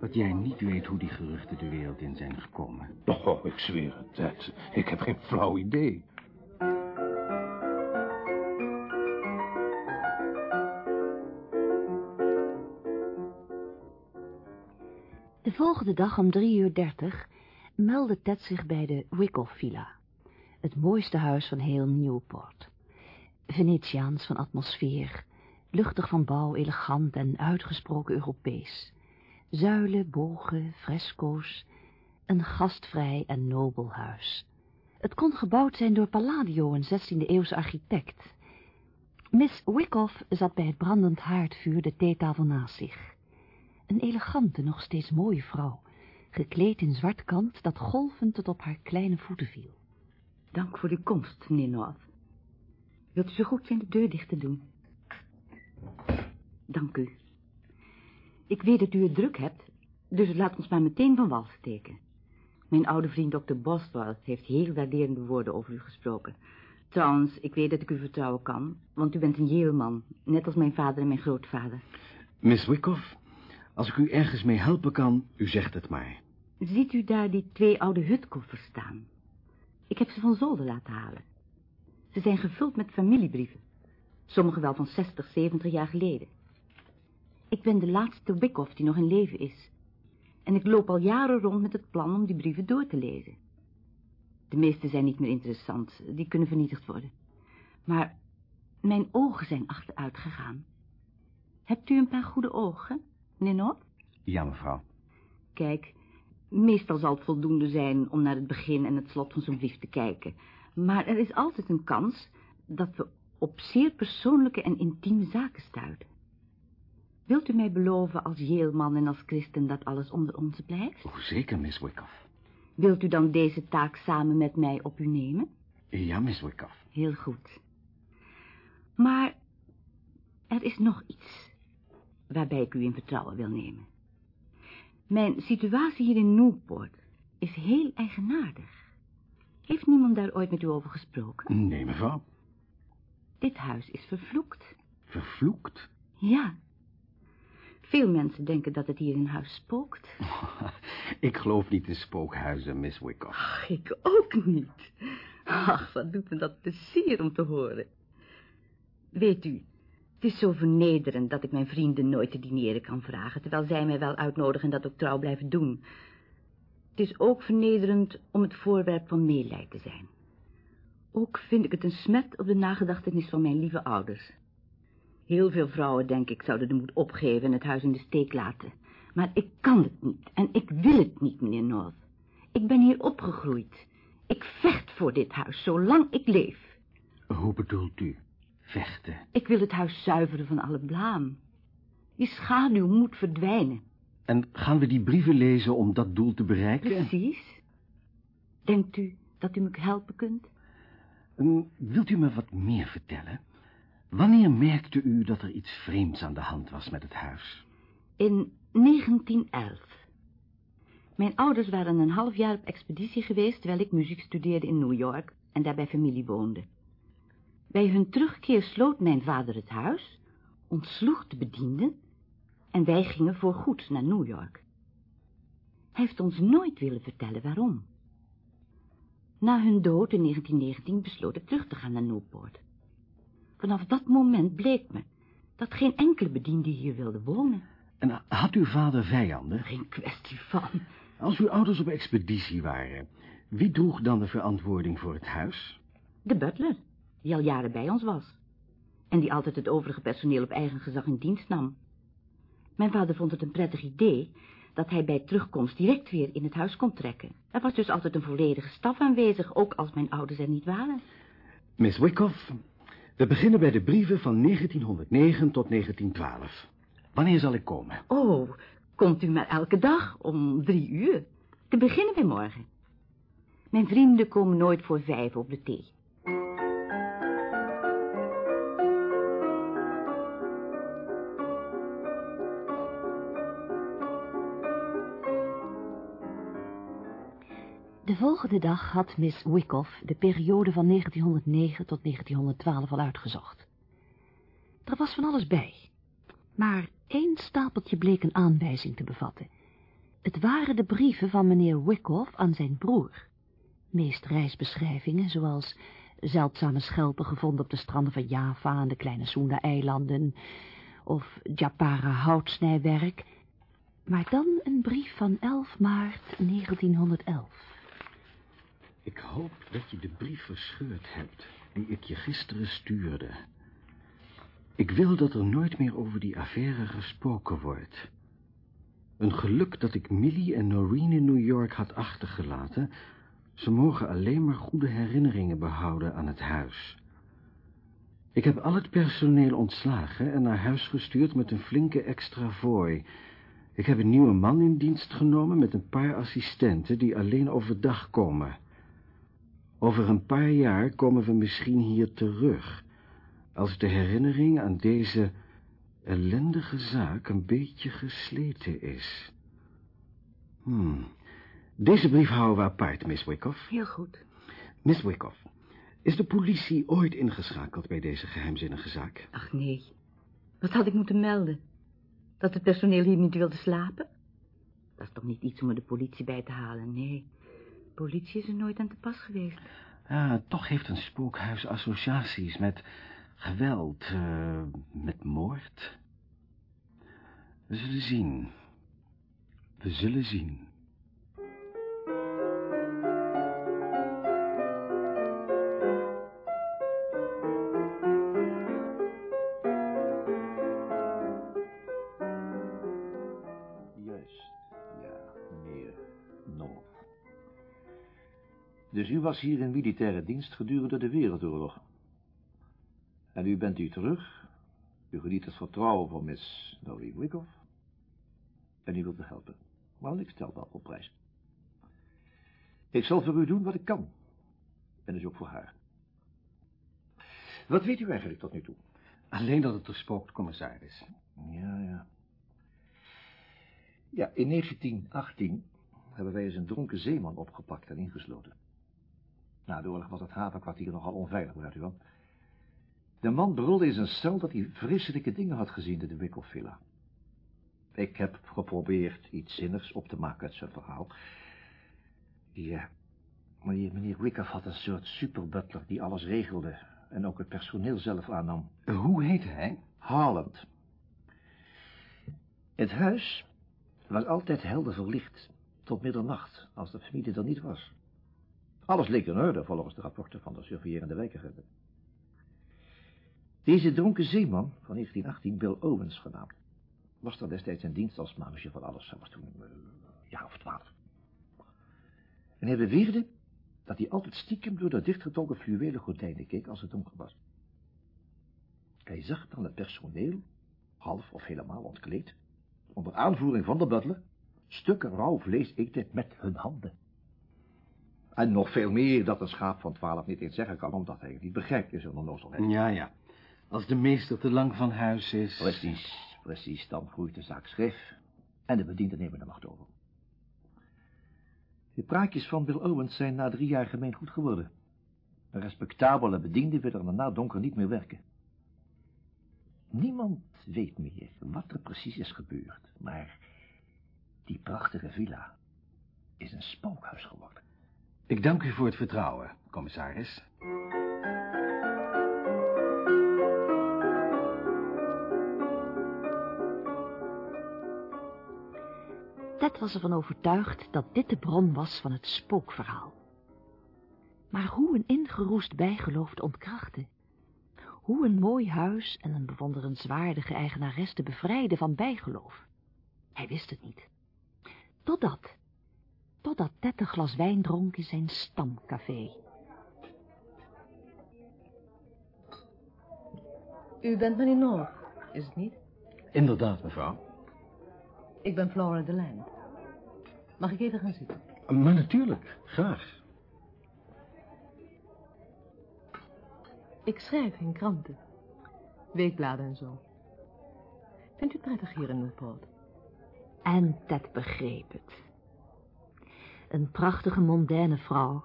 dat jij niet weet hoe die geruchten de wereld in zijn gekomen? Oh, ik zweer het, Ted. Ik heb geen flauw idee. Volgende dag om drie uur dertig meldde Ted zich bij de Wyckoff Villa. Het mooiste huis van heel Newport. Venetiaans van atmosfeer, luchtig van bouw, elegant en uitgesproken Europees. Zuilen, bogen, fresco's, een gastvrij en nobel huis. Het kon gebouwd zijn door Palladio, een 16e-eeuwse architect. Miss Wyckoff zat bij het brandend haardvuur de theetafel naast zich. Een elegante, nog steeds mooie vrouw, gekleed in zwart kant dat golvend tot op haar kleine voeten viel. Dank voor uw komst, meneer North. Wilt u zo goed zijn de deur dicht te doen? Dank u. Ik weet dat u het druk hebt, dus laat ons maar meteen van wal steken. Mijn oude vriend Dr. Bosworth heeft heel waarderende woorden over u gesproken. Trouwens, ik weet dat ik u vertrouwen kan, want u bent een Yale-man, net als mijn vader en mijn grootvader. Miss Wyckoff, als ik u ergens mee helpen kan, u zegt het maar. Ziet u daar die twee oude hutkoffers staan? Ik heb ze van zolder laten halen. Ze zijn gevuld met familiebrieven. Sommige wel van 60, 70 jaar geleden. Ik ben de laatste Wyckoff die nog in leven is. En ik loop al jaren rond met het plan om die brieven door te lezen. De meeste zijn niet meer interessant, die kunnen vernietigd worden. Maar mijn ogen zijn achteruit gegaan. Hebt u een paar goede ogen, North? Ja, mevrouw. Kijk, meestal zal het voldoende zijn om naar het begin en het slot van zo'n brief te kijken. Maar er is altijd een kans dat we op zeer persoonlijke en intieme zaken stuiten. Wilt u mij beloven als Jeelman en als christen dat alles onder ons blijft? Oh, zeker, Miss Wyckoff. Wilt u dan deze taak samen met mij op u nemen? Ja, Miss Wyckoff. Heel goed. Maar er is nog iets waarbij ik u in vertrouwen wil nemen. Mijn situatie hier in Newport is heel eigenaardig. Heeft niemand daar ooit met u over gesproken? Nee, mevrouw. Dit huis is vervloekt. Vervloekt? Ja. Veel mensen denken dat het hier in huis spookt. ik geloof niet in spookhuizen, Miss Wyckoff. Ach, ik ook niet. Ach, wat doet me dat plezier om te horen. Weet u, het is zo vernederend dat ik mijn vrienden nooit te dineren kan vragen, terwijl zij mij wel uitnodigen en dat ook trouw blijven doen. Het is ook vernederend om het voorwerp van meelijd te zijn. Ook vind ik het een smet op de nagedachtenis van mijn lieve ouders. Heel veel vrouwen, denk ik, zouden de moed opgeven en het huis in de steek laten. Maar ik kan het niet en ik wil het niet, meneer North. Ik ben hier opgegroeid. Ik vecht voor dit huis, zolang ik leef. Hoe bedoelt u, vechten? Ik wil het huis zuiveren van alle blaam. Die schaduw moet verdwijnen. En gaan we die brieven lezen om dat doel te bereiken? Precies. Denkt u dat u me helpen kunt? Um, wilt u me wat meer vertellen? Wanneer merkte u dat er iets vreemds aan de hand was met het huis? In 1911. Mijn ouders waren een half jaar op expeditie geweest... terwijl ik muziek studeerde in New York en daar bij familie woonde. Bij hun terugkeer sloot mijn vader het huis... ontsloeg de bedienden... en wij gingen voorgoed naar New York. Hij heeft ons nooit willen vertellen waarom. Na hun dood in 1919 besloot ik terug te gaan naar Newport... Vanaf dat moment bleek me dat geen enkele bediende hier wilde wonen. En had uw vader vijanden? Geen kwestie van. Als uw ouders op expeditie waren, wie droeg dan de verantwoording voor het huis? De butler, die al jaren bij ons was. En die altijd het overige personeel op eigen gezag in dienst nam. Mijn vader vond het een prettig idee dat hij bij terugkomst direct weer in het huis kon trekken. Er was dus altijd een volledige staf aanwezig, ook als mijn ouders er niet waren. Miss Wyckoff, we beginnen bij de brieven van 1909 tot 1912. Wanneer zal ik komen? Oh, komt u maar elke dag om drie uur. Te beginnen bij morgen. Mijn vrienden komen nooit voor vijf op de thee. Volgende dag had Miss Wyckoff de periode van 1909 tot 1912 al uitgezocht. Er was van alles bij, maar één stapeltje bleek een aanwijzing te bevatten. Het waren de brieven van meneer Wyckoff aan zijn broer. Meest reisbeschrijvingen, zoals zeldzame schelpen gevonden op de stranden van Java en de kleine Sunda-eilanden, of Japara houtsnijwerk, maar dan een brief van 11 maart 1911. Ik hoop dat je de brief verscheurd hebt die ik je gisteren stuurde. Ik wil dat er nooit meer over die affaire gesproken wordt. Een geluk dat ik Millie en Noreen in New York had achtergelaten. Ze mogen alleen maar goede herinneringen behouden aan het huis. Ik heb al het personeel ontslagen en naar huis gestuurd met een flinke extra fooi. Ik heb een nieuwe man in dienst genomen met een paar assistenten die alleen overdag komen. Over een paar jaar komen we misschien hier terug, als de herinnering aan deze ellendige zaak een beetje gesleten is. Hmm. Deze brief houden we apart, Miss Wyckoff. Heel goed. Miss Wyckoff, is de politie ooit ingeschakeld bij deze geheimzinnige zaak? Ach, nee. Wat had ik moeten melden? Dat het personeel hier niet wilde slapen? Dat is toch niet iets om er de politie bij te halen, nee. Politie is er nooit aan te pas geweest. Ja, toch heeft een spookhuis associaties met geweld, uh, met moord. We zullen zien. We zullen zien. Was hier in militaire dienst gedurende de Wereldoorlog. En u bent u terug. U geniet het vertrouwen van Miss Noreen Wyckoff. En u wilt me helpen. Maar ik stel wel op prijs. Ik zal voor u doen wat ik kan. En dus ook voor haar. Wat weet u eigenlijk tot nu toe? Alleen dat het er spookt, commissaris. Ja, ja. Ja, in 1918 hebben wij eens een dronken zeeman opgepakt en ingesloten. Na de oorlog was het havenkwartier nogal onveilig, begrijpt u wel. De man brulde in zijn cel dat hij vreselijke dingen had gezien in de Wickelvilla. Ik heb geprobeerd iets zinnigs op te maken uit zijn verhaal. Ja, maar die meneer Wyckoff had een soort superbutler die alles regelde en ook het personeel zelf aannam. Hoe heette hij? Harland. Het huis was altijd helder verlicht, tot middernacht, als de familie er niet was. Alles leek in orde, volgens de rapporten van de surveillerende wijkagenten. Deze dronken zeeman van 1918, Bill Owens genaamd, was daar destijds in dienst als manager van alles. Hij was toen een jaar of twaalf. En hij beweerde dat hij altijd stiekem door de dichtgetrokken fluwelen gordijnen keek als het donker was. Hij zag dan het personeel, half of helemaal ontkleed, onder aanvoering van de butler, stukken rauw vlees eten met hun handen. En nog veel meer dat een schaap van twaalf niet eens zeggen kan, omdat hij het niet begrijpt in zo'n onnozelheid. Ja, ja. Als de meester te lang van huis is... Precies, precies. Dan groeit de zaak scheef. En de bedienden nemen de macht over. De praatjes van Bill Owens zijn na drie jaar gemeen goed geworden. Een respectabele bediende wil er daarna donker niet meer werken. Niemand weet meer wat er precies is gebeurd, maar die prachtige villa is een spookhuis geworden. Ik dank u voor het vertrouwen, commissaris. Ted was ervan overtuigd dat dit de bron was van het spookverhaal. Maar hoe een ingeroest bijgeloof te ontkrachten? Hoe een mooi huis en een bewonderenswaardige eigenares te bevrijden van bijgeloof? Hij wist het niet. Totdat, totdat Ted een glas wijn dronk in zijn stamcafé. U bent meneer Noor, is het niet? Inderdaad, mevrouw. Ik ben Flora Deland. Mag ik even gaan zitten? Maar natuurlijk, graag. Ik schrijf in kranten. Weekbladen en zo. Vindt u het prettig hier in Newport? En Ted begreep het. Een prachtige mondaine vrouw,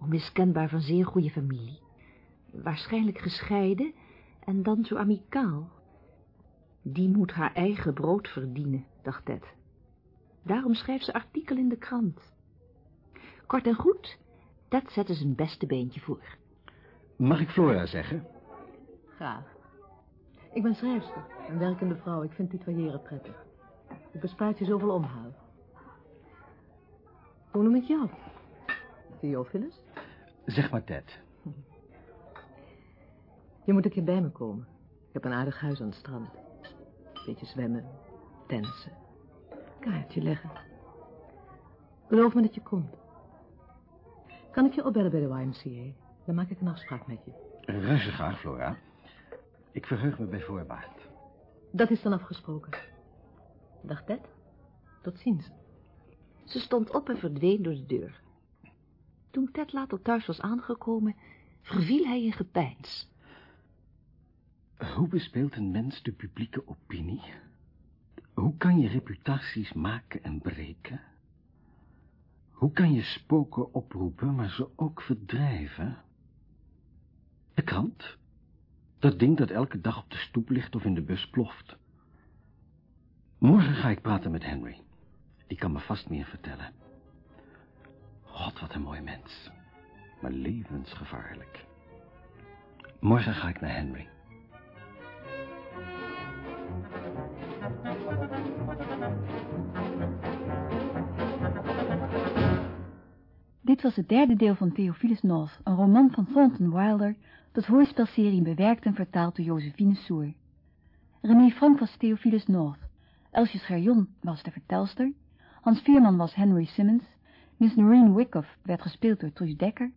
onmiskenbaar van zeer goede familie. Waarschijnlijk gescheiden en dan zo amicaal. Die moet haar eigen brood verdienen, dacht Ted. Daarom schrijft ze artikel in de krant. Kort en goed, Ted zette zijn beste beentje voor. Mag ik Flora zeggen? Graag. Ik ben schrijfster, een werkende vrouw. Ik vind tutoyeren prettig. Het bespaart je zoveel omhaal. Noem ik jou? Theophilus? Zeg maar Ted. Je moet een keer bij me komen. Ik heb een aardig huis aan het strand. Beetje zwemmen, tennissen, kaartje leggen. Beloof me dat je komt. Kan ik je opbellen bij de YMCA? Dan maak ik een afspraak met je. Reuze graag, Flora. Ik verheug me bij voorbaat. Dat is dan afgesproken. Dag Ted. Tot ziens. Ze stond op en verdween door de deur. Toen Ted later thuis was aangekomen, verviel hij in gepeins. Hoe bespeelt een mens de publieke opinie? Hoe kan je reputaties maken en breken? Hoe kan je spoken oproepen, maar ze ook verdrijven? De krant? Dat ding dat elke dag op de stoep ligt of in de bus ploft. Morgen ga ik praten met Henry. Die kan me vast meer vertellen. God, wat een mooi mens. Maar levensgevaarlijk. Morgen ga ik naar Henry. Dit was het derde deel van Theophilus North, een roman van Thornton Wilder, tot hoorspelserie bewerkt en vertaald door Josephine Soer. René Frank was Theophilus North, Elsje Scherjon was de vertelster, Hans Vierman was Henry Simmons, Miss Noreen Wyckoff werd gespeeld door Truus Dekker,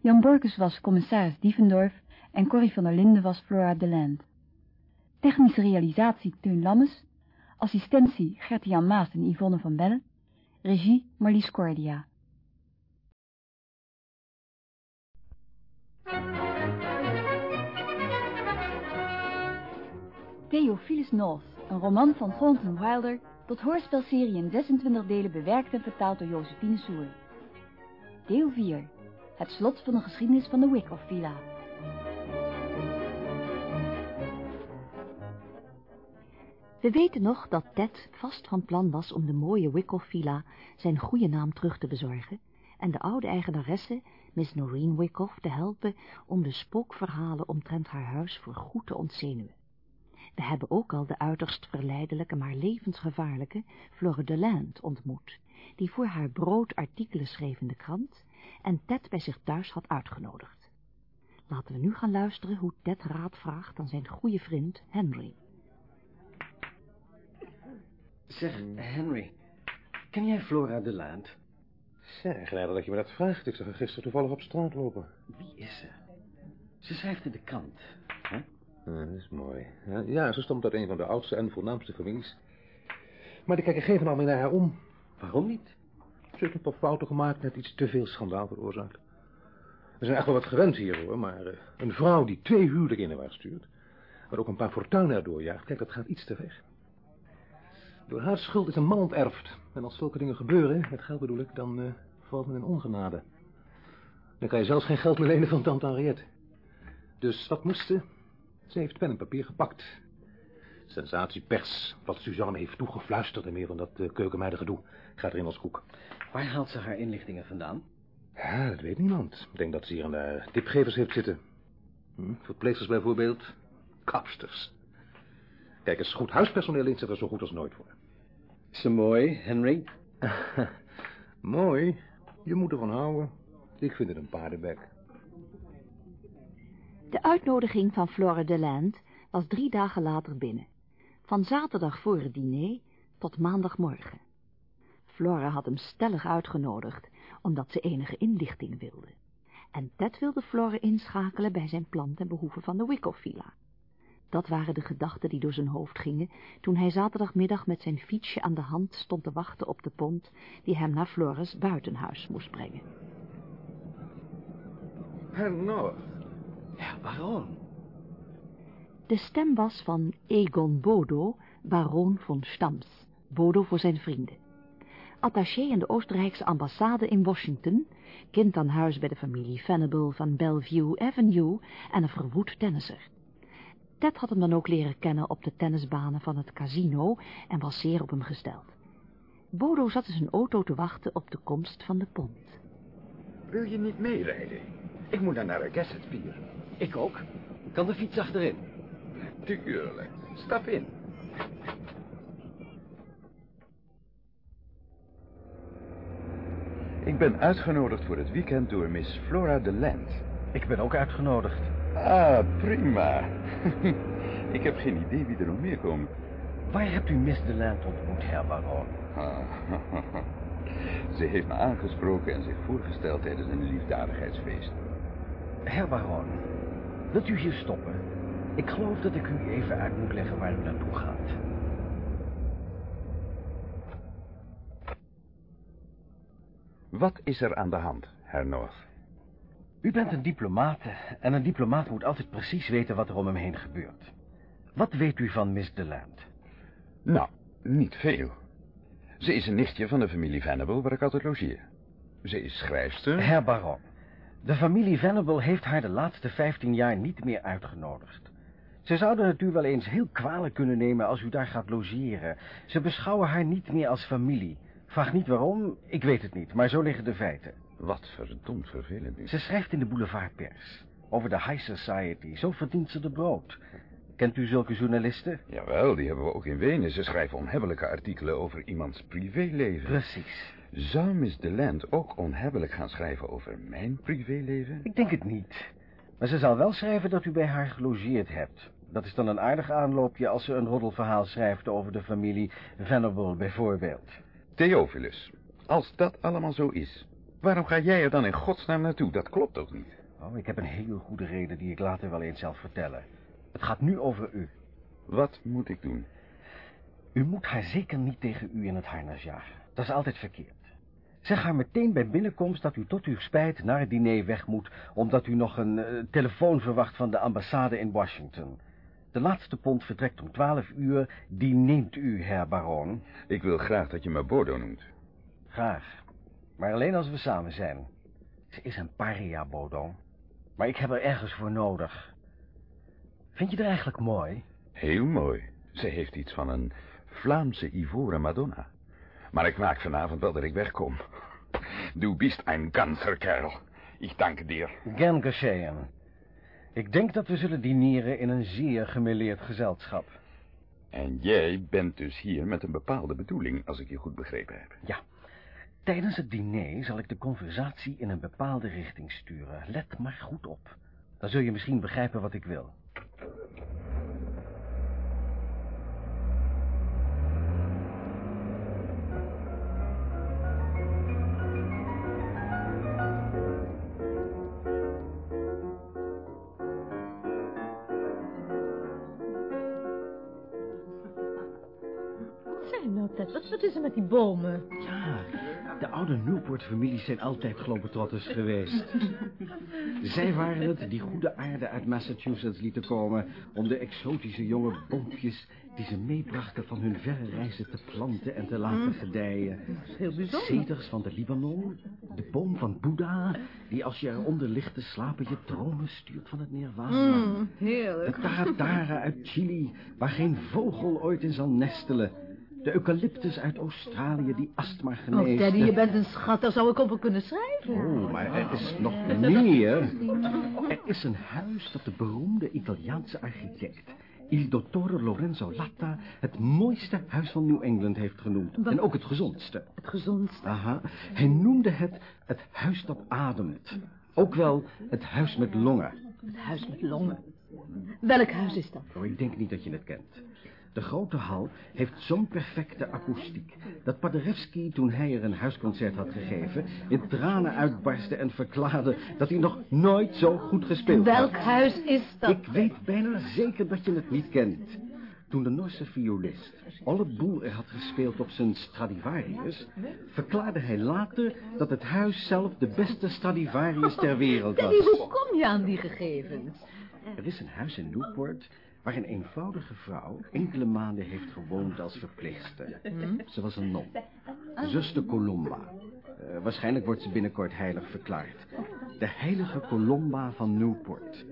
Jan Borkus was commissaris Dievendorf en Corrie van der Linden was Flora Deland. Technische realisatie Teun Lammes, assistentie Gert-Jan Maas en Yvonne van Bellen, regie Marlies Cordia. Theophilus North, een roman van Thornton Wilder, tot hoorspelserie in 26 delen bewerkt en vertaald door Josephine Soer. Deel 4. Het slot van de geschiedenis van de Wyckoff Villa. We weten nog dat Ted vast van plan was om de mooie Wyckoff Villa zijn goede naam terug te bezorgen en de oude eigenaresse, Miss Noreen Wyckoff, te helpen om de spookverhalen omtrent haar huis voor goed te ontzenuwen. We hebben ook al de uiterst verleidelijke, maar levensgevaarlijke Flore de Land ontmoet, die voor haar brood artikelen schreef in de krant en Ted bij zich thuis had uitgenodigd. Laten we nu gaan luisteren hoe Ted raad vraagt aan zijn goede vriend Henry. Zeg, Henry, ken jij Flora de Land? Zeg, leider dat je me dat vraagt. Ik zag haar gisteren toevallig op straat lopen. Wie is ze? Ze schrijft in de krant, hè? Ja, dat is mooi. Ja, ze stond uit een van de oudste en voornaamste families. Maar die kijken geen van allen naar haar om. Waarom niet? Ze heeft een paar fouten gemaakt, net iets te veel schandaal veroorzaakt. We zijn echt wel wat gewend hier, hoor, maar uh, een vrouw die twee huwelijken in de war stuurt, maar ook een paar fortuinen erdoor jaagt, kijk, dat gaat iets te ver. Door haar schuld is een man onterfd. En als zulke dingen gebeuren, met geld bedoel ik, dan uh, valt men in ongenade. Dan kan je zelfs geen geld meer lenen van tante Henriette. Dus wat moest ze? Ze heeft pen en papier gepakt. Sensatiepers, wat Suzanne heeft toegefluisterd en meer van dat uh, keukenmeidengedoe. Gaat erin als koek. Waar haalt ze haar inlichtingen vandaan? Ja, dat weet niemand. Ik denk dat ze hier aan de tipgevers heeft zitten. Hm, verpleegsters bijvoorbeeld. Kapsters. Kijk, eens goed huispersoneel in zit er zo goed als nooit voor. Is ze mooi, Henry? mooi? Je moet ervan houden. Ik vind het een paardenbek. De uitnodiging van Flora de Land was drie dagen later binnen. Van zaterdag voor het diner tot maandagmorgen. Flora had hem stellig uitgenodigd, omdat ze enige inlichting wilde. En Ted wilde Flora inschakelen bij zijn plan ten behoeve van de Wyckoff Villa. Dat waren de gedachten die door zijn hoofd gingen toen hij zaterdagmiddag met zijn fietsje aan de hand stond te wachten op de pont die hem naar Flores buitenhuis moest brengen. Herr North. Ja, baron. De stem was van Egon Bodo, baron von Stams, Bodo voor zijn vrienden. Attaché in de Oostenrijkse ambassade in Washington, kind aan huis bij de familie Venable van Bellevue Avenue en een verwoed tennisser. Ted had hem dan ook leren kennen op de tennisbanen van het casino en was zeer op hem gesteld. Bodo zat in zijn auto te wachten op de komst van de pont. Wil je niet meerijden? Ik moet dan naar de Gassetpier. Ik ook. Kan de fiets achterin? Tuurlijk. Stap in. Ik ben uitgenodigd voor het weekend door Miss Flora de Land. Ik ben ook uitgenodigd. Ah, prima. Ik heb geen idee wie er nog meer komen. Waar hebt u Miss de Land ontmoet, Herr Baron? Ze heeft me aangesproken en zich voorgesteld tijdens een liefdadigheidsfeest. Herr Baron, wilt u hier stoppen? Ik geloof dat ik u even uit moet leggen waar u naartoe gaat. Wat is er aan de hand, Herr North? U bent een diplomaat en een diplomaat moet altijd precies weten wat er om hem heen gebeurt. Wat weet u van Miss Deland? Nou, niet veel. Ze is een nichtje van de familie Venable waar ik altijd logeer. Ze is schrijfster... Herr Baron, de familie Venable heeft haar de laatste vijftien jaar niet meer uitgenodigd. Ze zouden het u wel eens heel kwalijk kunnen nemen als u daar gaat logeren. Ze beschouwen haar niet meer als familie. Vraag niet waarom, ik weet het niet, maar zo liggen de feiten. Wat verdomd vervelend is. Ze schrijft in de boulevardpers over de high society. Zo verdient ze de brood. Kent u zulke journalisten? Jawel, die hebben we ook in Wenen. Ze schrijven onhebbelijke artikelen over iemands privéleven. Precies. Zou Miss Deland ook onhebbelijk gaan schrijven over mijn privéleven? Ik denk het niet. Maar ze zal wel schrijven dat u bij haar gelogeerd hebt. Dat is dan een aardig aanloopje als ze een roddelverhaal schrijft over de familie Venable bijvoorbeeld. Theophilus, als dat allemaal zo is, waarom ga jij er dan in godsnaam naartoe? Dat klopt ook niet. Oh, ik heb een heel goede reden die ik later wel eens zal vertellen. Het gaat nu over u. Wat moet ik doen? U moet haar zeker niet tegen u in het harnas jagen. Dat is altijd verkeerd. Zeg haar meteen bij binnenkomst dat u tot uw spijt naar het diner weg moet... omdat u nog een uh, telefoon verwacht van de ambassade in Washington. De laatste pont vertrekt om twaalf uur. Die neemt u, Herr Baron. Ik wil graag dat je me Bordeaux noemt. Graag. Maar alleen als we samen zijn. Ze is een paria, Bordeaux. Maar ik heb er ergens voor nodig. Vind je er eigenlijk mooi? Heel mooi. Ze heeft iets van een Vlaamse ivoren Madonna. Maar ik maak vanavond wel dat ik wegkom. Du bist ein ganzer Kerl. Ik dank dir. Gern geschehen. Ik denk dat we zullen dineren in een zeer gemêleerd gezelschap. En jij bent dus hier met een bepaalde bedoeling, als ik je goed begrepen heb. Ja. Tijdens het diner zal ik de conversatie in een bepaalde richting sturen. Let maar goed op. Dan zul je misschien begrijpen wat ik wil. Met die bomen? Ja, de oude Newport-families zijn altijd globetrotters geweest. Zij waren het die goede aarde uit Massachusetts lieten komen... om de exotische jonge boompjes die ze meebrachten van hun verre reizen te planten en te laten gedijen. Dat is heel bijzonder. Ceders van de Libanon, de boom van Boeddha... die als je eronder ligt te slapen je dromen stuurt van het nirvana. Mm, heerlijk. De taratara uit Chili, waar geen vogel ooit in zal nestelen... De eucalyptus uit Australië die astma geneest. Oh, Daddy, je bent een schat. Daar zou ik op kunnen schrijven. Oh, maar er is nog meer. Er is een huis dat de beroemde Italiaanse architect... Il Dottore Lorenzo Latta het mooiste huis van New England heeft genoemd. Wat? En ook het gezondste. Het gezondste. Aha. Hij noemde het het huis dat ademt. Ook wel het huis met longen. Het huis met longen. Welk huis is dat? Oh, ik denk niet dat je het kent. De grote hal heeft zo'n perfecte akoestiek... dat Paderewski, toen hij er een huisconcert had gegeven... in tranen uitbarstte en verklaarde dat hij nog nooit zo goed gespeeld had. Welk huis is dat? Ik weet bijna zeker dat je het niet kent. Toen de Norse violist Olle Boer had gespeeld op zijn Stradivarius... verklaarde hij later dat het huis zelf de beste Stradivarius ter wereld was. hoe kom je aan die gegevens? Er is een huis in Newport waar een eenvoudige vrouw enkele maanden heeft gewoond als verpleegster. Ze was een non. Zuster Colomba. Eh, waarschijnlijk wordt ze binnenkort heilig verklaard. De heilige Colomba van Newport.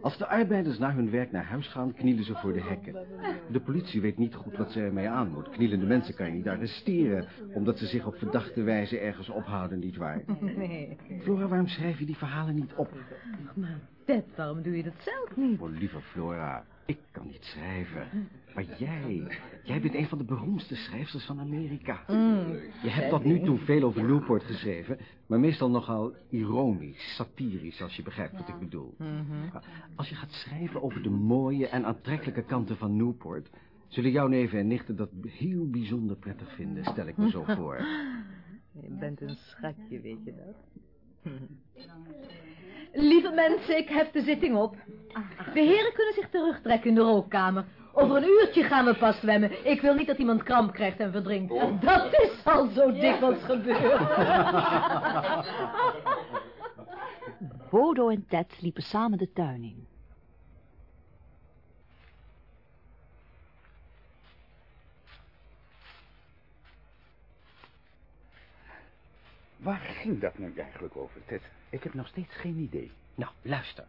Als de arbeiders na hun werk naar huis gaan, knielen ze voor de hekken. De politie weet niet goed wat ze ermee aan moet. Knielende mensen kan je niet arresteren... omdat ze zich op verdachte wijze ergens ophouden, nietwaar? Nee. Flora, waarom schrijf je die verhalen niet op? Ted, waarom doe je dat zelf niet? Oh, lieve Flora, ik kan niet schrijven. Maar jij, jij bent een van de beroemdste schrijfsters van Amerika. Mm. Je hebt tot nu toe veel over Newport geschreven... maar meestal nogal ironisch, satirisch, als je begrijpt wat ik bedoel. Mhm. Als je gaat schrijven over de mooie en aantrekkelijke kanten van Newport... zullen jouw neven en nichten dat heel bijzonder prettig vinden, stel ik me zo voor. Je bent een schatje, weet je dat? Lieve mensen, ik heb de zitting op. De heren kunnen zich terugtrekken in de rookkamer. Over een uurtje gaan we pas zwemmen. Ik wil niet dat iemand kramp krijgt en verdrinkt. Dat is al zo dikwijls gebeurd. Bodo en Ted liepen samen de tuin in. Waar ging dat nu eigenlijk over, Ted? Ik heb nog steeds geen idee. Nou, luister.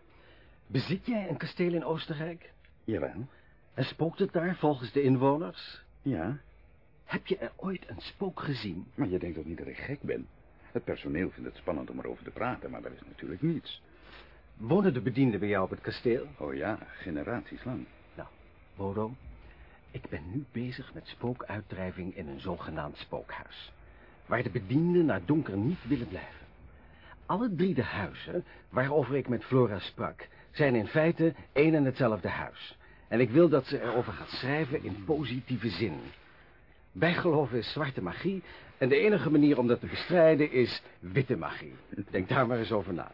Bezit jij een kasteel in Oostenrijk? Jawel. En spookt het daar volgens de inwoners? Ja. Heb je er ooit een spook gezien? Maar je denkt toch niet dat ik gek ben? Het personeel vindt het spannend om erover te praten, maar dat is natuurlijk niets. Wonen de bedienden bij jou op het kasteel? Oh ja, generaties lang. Nou, Bodo, ik ben nu bezig met spookuitdrijving in een zogenaamd spookhuis. Waar de bedienden naar donker niet willen blijven. Alle drie de huizen waarover ik met Flora sprak... zijn in feite één en hetzelfde huis. En ik wil dat ze erover gaat schrijven in positieve zin. Bijgeloven is zwarte magie... en de enige manier om dat te bestrijden is witte magie. Denk daar maar eens over na.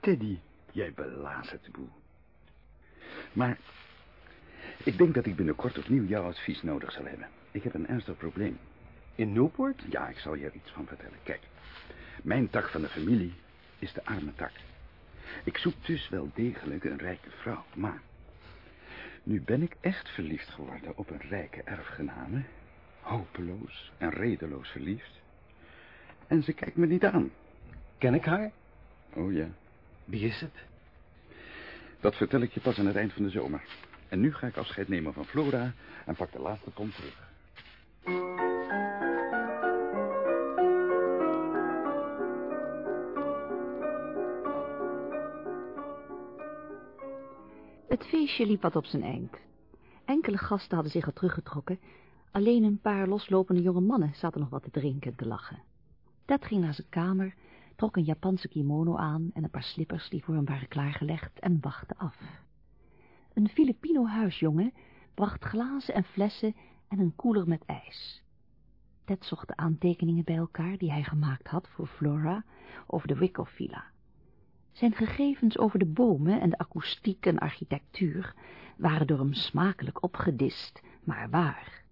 Teddy, jij belazert de boel. Maar ik denk dat ik binnenkort opnieuw jouw advies nodig zal hebben. Ik heb een ernstig probleem. In Newport? Ja, ik zal je er iets van vertellen. Kijk, mijn tak van de familie is de arme tak. Ik zoek dus wel degelijk een rijke vrouw, maar... Nu ben ik echt verliefd geworden op een rijke erfgename. Hopeloos en redeloos verliefd. En ze kijkt me niet aan. Ken ik haar? Oh ja. Wie is het? Dat vertel ik je pas aan het eind van de zomer. En nu ga ik afscheid nemen van Flora en pak de laatste pond terug. Het feestje liep wat op zijn eind. Enkele gasten hadden zich al teruggetrokken. Alleen een paar loslopende jonge mannen zaten nog wat te drinken en te lachen. Ted ging naar zijn kamer, trok een Japanse kimono aan en een paar slippers die voor hem waren klaargelegd en wachtte af. Een Filipino huisjongen bracht glazen en flessen en een koeler met ijs. Ted zocht de aantekeningen bij elkaar die hij gemaakt had voor Flora over de Wyckoff Villa. Zijn gegevens over de bomen en de akoestiek en architectuur waren door hem smakelijk opgedist, maar waar.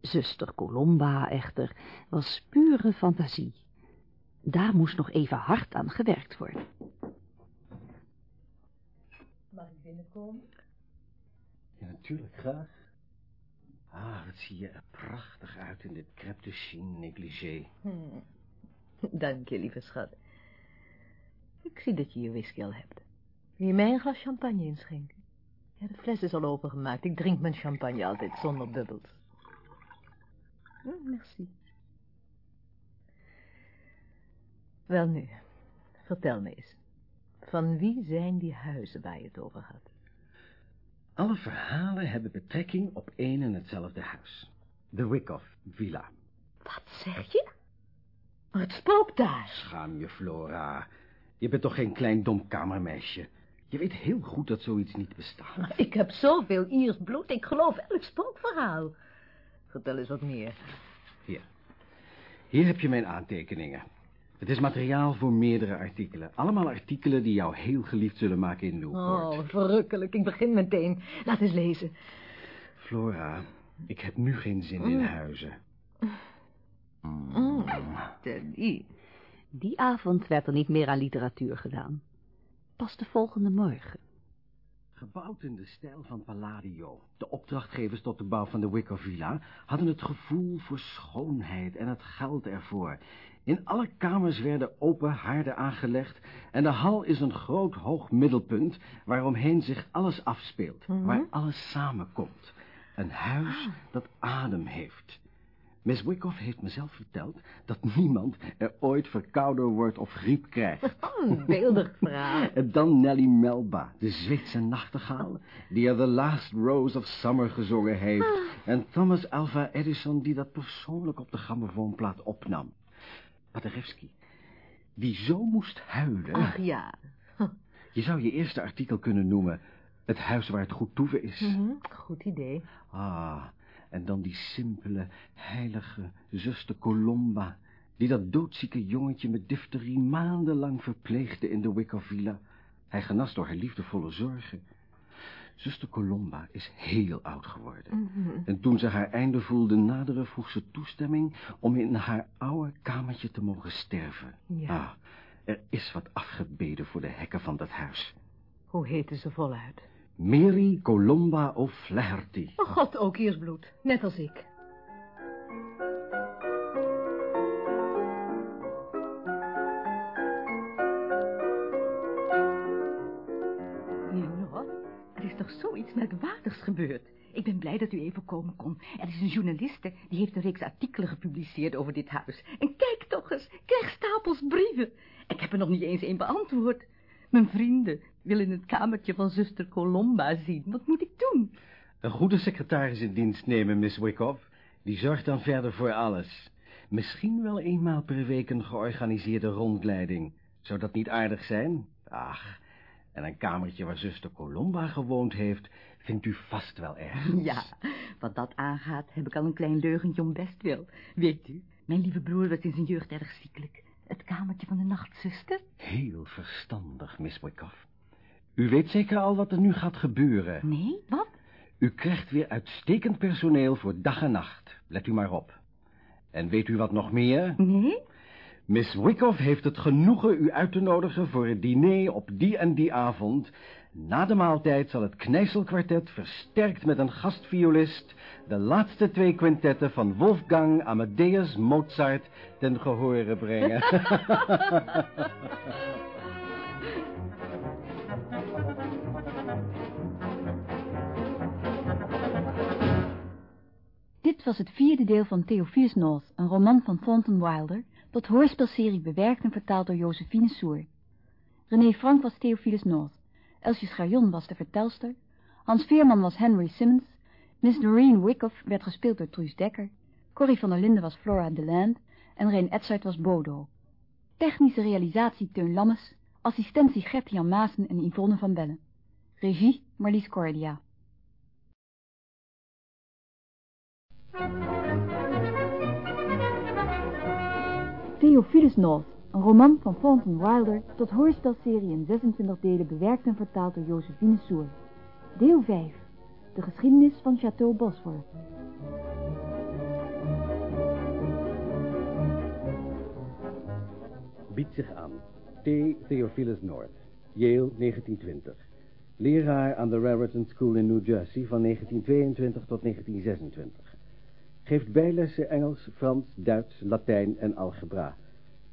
Zuster Colomba echter was pure fantasie. Daar moest nog even hard aan gewerkt worden. Mag ik binnenkomen? Ja, natuurlijk, graag. Ah, wat zie je er prachtig uit in dit crêpe de chine negligé. Hmm. Dank je, lieve schat. Ik zie dat je je whisky al hebt. Wil je mij een glas champagne inschenken? Ja, de fles is al opengemaakt. Ik drink mijn champagne altijd zonder bubbels. Hm, merci. Wel nu, vertel me eens. Van wie zijn die huizen waar je het over had? Alle verhalen hebben betrekking op één en hetzelfde huis. De Wyckoff Villa. Wat zeg je? Het spookt daar. Schaam je, Flora. Je bent toch geen klein dom kamermeisje. Je weet heel goed dat zoiets niet bestaat. Ik heb zoveel Iers bloed, ik geloof elk spookverhaal. Vertel eens wat meer. Hier. Hier heb je mijn aantekeningen. Het is materiaal voor meerdere artikelen. Allemaal artikelen die jou heel geliefd zullen maken in Newport. Oh, verrukkelijk. Ik begin meteen. Laat eens lezen. Flora, ik heb nu geen zin in Mm. huizen. Mm. Die. Die avond werd er niet meer aan literatuur gedaan. Pas de volgende morgen. Gebouwd in de stijl van Palladio, de opdrachtgevers tot de bouw van de Wicker Villa, hadden het gevoel voor schoonheid en het geld ervoor. In alle kamers werden open haarden aangelegd en de hal is een groot hoog middelpunt waaromheen zich alles afspeelt, Mhm. waar alles samenkomt. Een huis dat adem heeft. Miss Wyckoff heeft mezelf verteld dat niemand er ooit verkouden wordt of griep krijgt. Een beeldig verhaal. En dan Nelly Melba, de Zweedse nachtegaal, die er The Last Rose of Summer gezongen heeft. En Thomas Alva Edison, die dat persoonlijk op de grammofoonplaat opnam. Paderewski, die zo moest huilen. Ach ja. Je zou je eerste artikel kunnen noemen, Het huis waar het goed toeven is. Mhm, Goed idee. Ah, en dan die simpele, heilige zuster Colomba, die dat doodzieke jongetje met difterie maandenlang verpleegde in de Wickervilla. Hij genas door haar liefdevolle zorgen. Zuster Colomba is heel oud geworden. Mhm. En toen ze haar einde voelde naderen, vroeg ze toestemming om in haar oude kamertje te mogen sterven. Ja. Ah, er is wat afgebeden voor de hekken van dat huis. Hoe heette ze voluit? Mary Colomba O'Flaherty. Oh god, ook Iers bloed. Net als ik. Lord, er is toch zoiets merkwaardigs gebeurd. Ik ben blij dat u even komen kon. Er is een journaliste die heeft een reeks artikelen gepubliceerd over dit huis. En kijk toch eens, ik krijg stapels brieven. Ik heb er nog niet eens één beantwoord. Mijn vrienden willen het kamertje van zuster Colomba zien. Wat moet ik doen? Een goede secretaris in dienst nemen, Miss Wyckoff. Die zorgt dan verder voor alles. Misschien wel eenmaal per week een georganiseerde rondleiding. Zou dat niet aardig zijn? Ach, en een kamertje waar zuster Colomba gewoond heeft, vindt u vast wel erg. Ja, wat dat aangaat heb ik al een klein leugentje om best wil. Weet u, mijn lieve broer was in zijn jeugd erg ziekelijk. Het kamertje van de nachtzuster? Heel verstandig, Miss Wyckoff. U weet zeker al wat er nu gaat gebeuren. Nee, wat? U krijgt weer uitstekend personeel voor dag en nacht. Let u maar op. En weet u wat nog meer? Nee? Miss Wyckoff heeft het genoegen u uit te nodigen voor het diner op die en die avond. Na de maaltijd zal het Knijselkwartet, versterkt met een gastviolist, de laatste twee quintetten van Wolfgang Amadeus Mozart ten gehore brengen. Dit was het vierde deel van Theophilus North, een roman van Thornton Wilder, tot hoorspelserie bewerkt en vertaald door Josephine Soer. René Frank was Theophilus North, Elsje Scharjon was de vertelster, Hans Veerman was Henry Simmons, Miss Doreen Wyckoff werd gespeeld door Truus Dekker, Corrie van der Linden was Flora Deland en Reen Edzard was Bodo. Technische realisatie Teun Lammes, assistentie Gert-Jan Maassen en Yvonne van Bellen. Regie Marlies Cordia. Theophilus North, een roman van Thornton Wilder, tot hoorspelserie in 26 delen bewerkt en vertaald door Josephine Soer. Deel 5, de geschiedenis van Château Bosworth. Biedt zich aan. T. Theophilus North, Yale 1920. Leraar aan de Raritan School in New Jersey van 1922 tot 1926. Geeft bijlessen Engels, Frans, Duits, Latijn en algebra.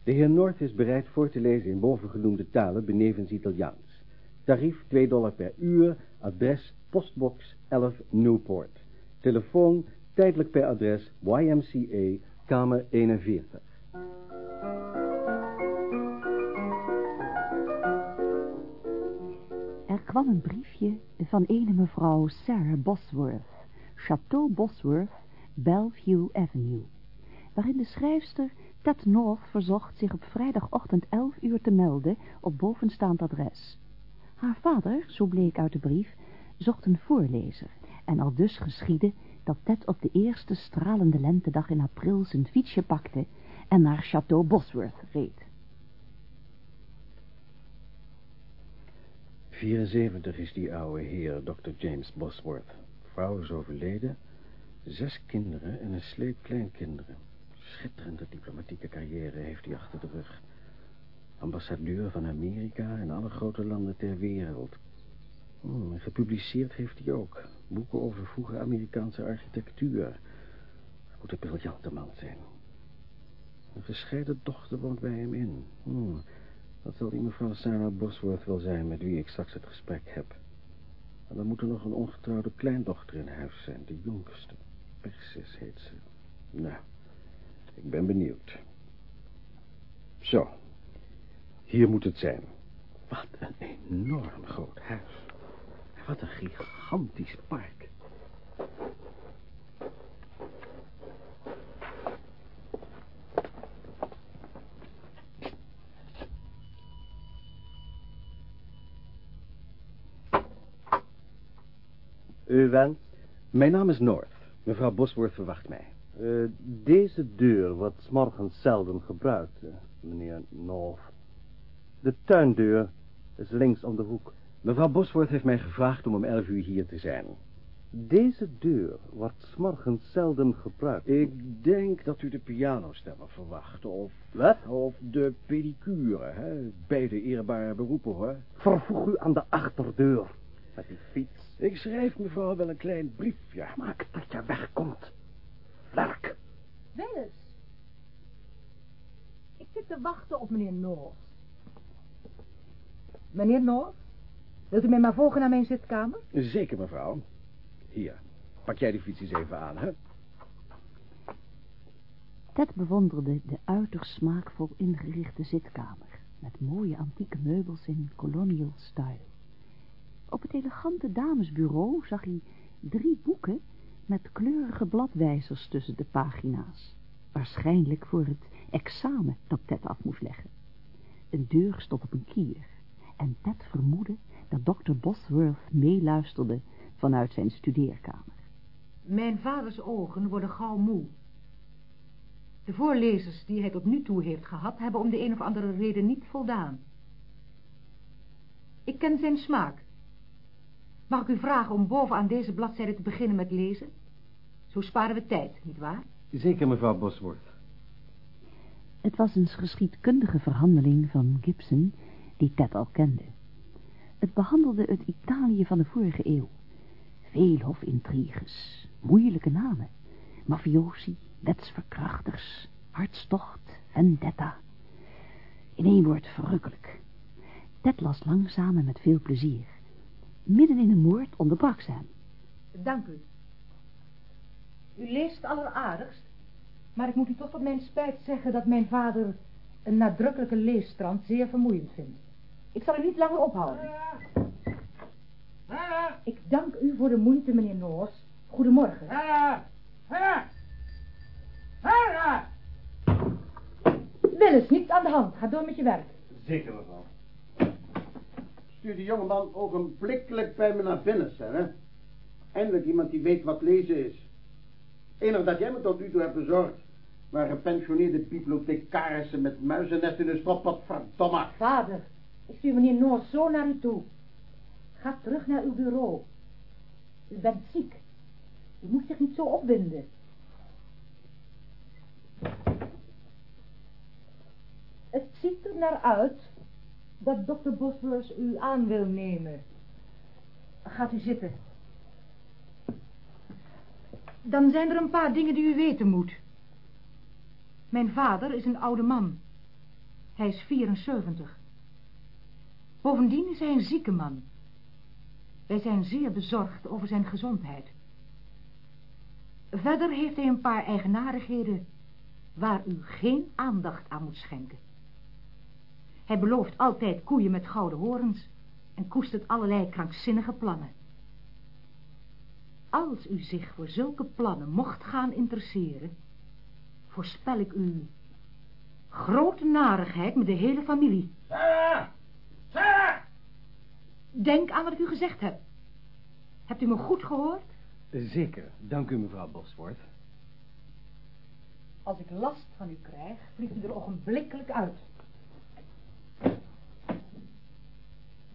De heer North is bereid voor te lezen in bovengenoemde talen benevens Italiaans. Tarief 2 dollar per uur, adres postbox 11 Newport. Telefoon tijdelijk per adres YMCA, kamer 41. Er kwam een briefje van ene mevrouw Sarah Bosworth, Château Bosworth, Bellevue Avenue, waarin de schrijfster Ted North verzocht zich op vrijdagochtend 11 uur te melden op bovenstaand adres. Haar vader, zo bleek uit de brief, zocht een voorlezer en al dus geschiedde dat Ted op de eerste stralende lentedag in april zijn fietsje pakte en naar Château Bosworth reed. 74 is die oude heer, Dr. James Bosworth. Vrouw is overleden, zes kinderen en een sleep kleinkinderen. Schitterende diplomatieke carrière heeft hij achter de rug. Ambassadeur van Amerika en alle grote landen ter wereld. Hmm, gepubliceerd heeft hij ook. Boeken over vroege Amerikaanse architectuur. Moet een briljante man zijn. Een gescheiden dochter woont bij hem in. Hmm, dat zal die mevrouw Sarah Bosworth wel zijn met wie ik straks het gesprek heb. En dan moet er nog een ongetrouwde kleindochter in huis zijn, de jongste. Persis heet ze. Nou, ik ben benieuwd. Zo, hier moet het zijn. Wat een enorm groot huis. Wat een gigantisch park. U? Mijn naam is North. Mevrouw Bosworth verwacht mij. Uh, deze deur wordt s morgens zelden gebruikt, uh, meneer North. De tuindeur is links om de hoek. Mevrouw Bosworth heeft mij gevraagd om om elf uur hier te zijn. Deze deur wordt s morgens zelden gebruikt. Ik denk dat u de pianostemmer verwacht, of... Wat? Of de pedicure, hè? Beide eerbare beroepen, hoor. Vervoeg u aan de achterdeur. Met die fiets. Ik schrijf mevrouw wel een klein briefje. Maak dat je wegkomt. Te wachten op meneer North. Meneer North? Wilt u mij maar volgen naar mijn zitkamer? Zeker, mevrouw. Hier, pak jij die fiets eens even aan, hè? Ted bewonderde de uiterst smaakvol ingerichte zitkamer... met mooie antieke meubels in colonial style. Op het elegante damesbureau zag hij drie boeken... met kleurige bladwijzers tussen de pagina's. Waarschijnlijk voor het examen dat Ted af moest leggen. Een deur stond op een kier... en Ted vermoedde dat dokter Bosworth meeluisterde vanuit zijn studeerkamer. Mijn vaders ogen worden gauw moe. De voorlezers die hij tot nu toe heeft gehad... hebben om de een of andere reden niet voldaan. Ik ken zijn smaak. Mag ik u vragen om bovenaan deze bladzijde te beginnen met lezen? Zo sparen we tijd, nietwaar? Zeker, mevrouw Bosworth. Het was een geschiedkundige verhandeling van Gibson... die Ted al kende. Het behandelde het Italië van de vorige eeuw. Veelhofintriges, moeilijke namen. Mafiosi, wetsverkrachters, hartstocht, vendetta. In één woord verrukkelijk. Ted las langzaam en met veel plezier. Midden in een moord onderbrak ze hem. Dank u. U leest alleraardigst, maar ik moet u toch tot mijn spijt zeggen dat mijn vader een nadrukkelijke leesstrand zeer vermoeiend vindt. Ik zal u niet langer ophouden. Ik dank u voor de moeite, meneer Noors. Goedemorgen. Willis, niets aan de hand. Ga door met je werk. Zeker, mevrouw. Stuur die jongeman ogenblikkelijk bij me naar binnen, hè? Eindelijk iemand die weet wat lezen is. Enig dat jij me tot nu toe hebt bezorgd... waren gepensioneerde bibliothecarissen met muizennest in hun stroppat, verdomme. Vader, ik stuur meneer Noors zo naar u toe. Ga terug naar uw bureau. U bent ziek. U moet zich niet zo opwinden. Het ziet er naar uit dat dokter Bosworth u aan wil nemen. Gaat u zitten. Dan zijn er een paar dingen die u weten moet. Mijn vader is een oude man. Hij is 74. Bovendien is hij een zieke man. Wij zijn zeer bezorgd over zijn gezondheid. Verder heeft hij een paar eigenaardigheden waar u geen aandacht aan moet schenken. Hij belooft altijd koeien met gouden horens en koestert allerlei krankzinnige plannen. Als u zich voor zulke plannen mocht gaan interesseren, voorspel ik u grote narigheid met de hele familie. Sarah! Sarah! denk aan wat ik u gezegd heb. Hebt u me goed gehoord? Zeker, dank u mevrouw Bosworth. Als ik last van u krijg, vliegt u er ogenblikkelijk uit.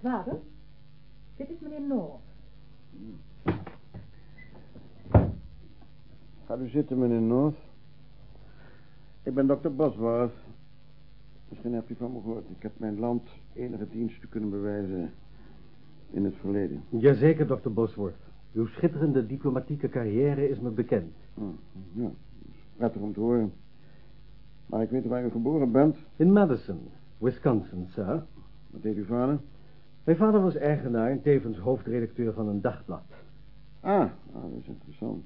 Vader, dit is meneer Noor. Gaat u zitten, meneer North. Ik ben dokter Bosworth. Misschien hebt u van me gehoord. Ik heb mijn land enige diensten kunnen bewijzen in het verleden. Jazeker, dokter Bosworth. Uw schitterende diplomatieke carrière is me bekend. Oh, ja, prettig om te horen. Maar ik weet waar u geboren bent. In Madison, Wisconsin, sir. Wat deed uw vader? Mijn vader was eigenaar en tevens hoofdredacteur van een dagblad. Ah, ah, dat is interessant.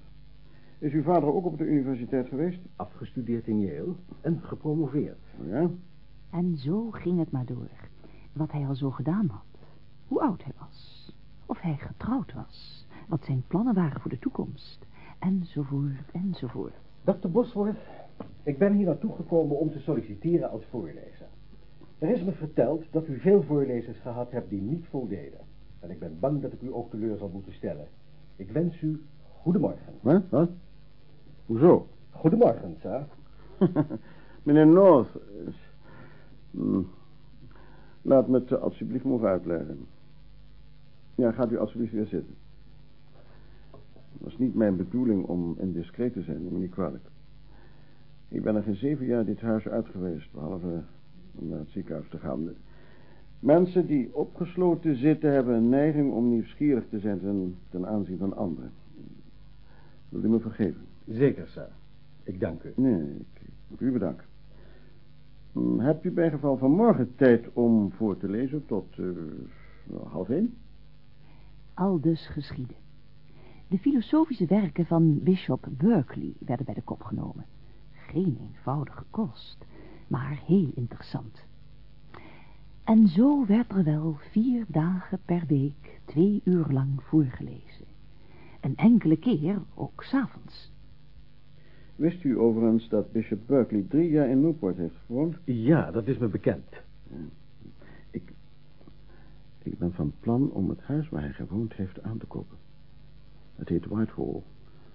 Is uw vader ook op de universiteit geweest? Afgestudeerd in Yale en gepromoveerd. Oh ja? En zo ging het maar door. Wat hij al zo gedaan had. Hoe oud hij was. Of hij getrouwd was. Wat zijn plannen waren voor de toekomst. Enzovoort, enzovoort. Dr. Bosworth, ik ben hier naartoe gekomen om te solliciteren als voorlezer. Er is me verteld dat u veel voorlezers gehad hebt die niet voldeden. En ik ben bang dat ik u ook teleur zal moeten stellen. Ik wens u goedemorgen. Wat? Wat? Hoezo? Goedemorgen, sir. Meneer North. Hm. Laat me het eh, alsjeblieft mogen uitleggen. Ja, gaat u alsjeblieft weer zitten. Het was niet mijn bedoeling om indiscreet te zijn, neem me niet kwalijk. Ik ben er geen zeven jaar dit huis uit geweest, behalve om naar het ziekenhuis te gaan. Mensen die opgesloten zitten hebben een neiging om nieuwsgierig te zijn ten, ten aanzien van anderen. Wilt u me vergeven? Zeker, sir. Ik dank u. Nee, ik moet u bedanken. Hm, Hebt u bij geval vanmorgen tijd om voor te lezen tot uh, half één? Al dus geschiedde. De filosofische werken van Bishop Berkeley werden bij de kop genomen. Geen eenvoudige kost, maar heel interessant. En zo werd er wel vier dagen per week twee uur lang voorgelezen. Een enkele keer ook s'avonds. Wist u overigens dat Bishop Berkeley drie jaar in Newport heeft gewoond? Ja, dat is me bekend. Ik, ik ben van plan om het huis waar hij gewoond heeft aan te kopen. Het heet Whitehall,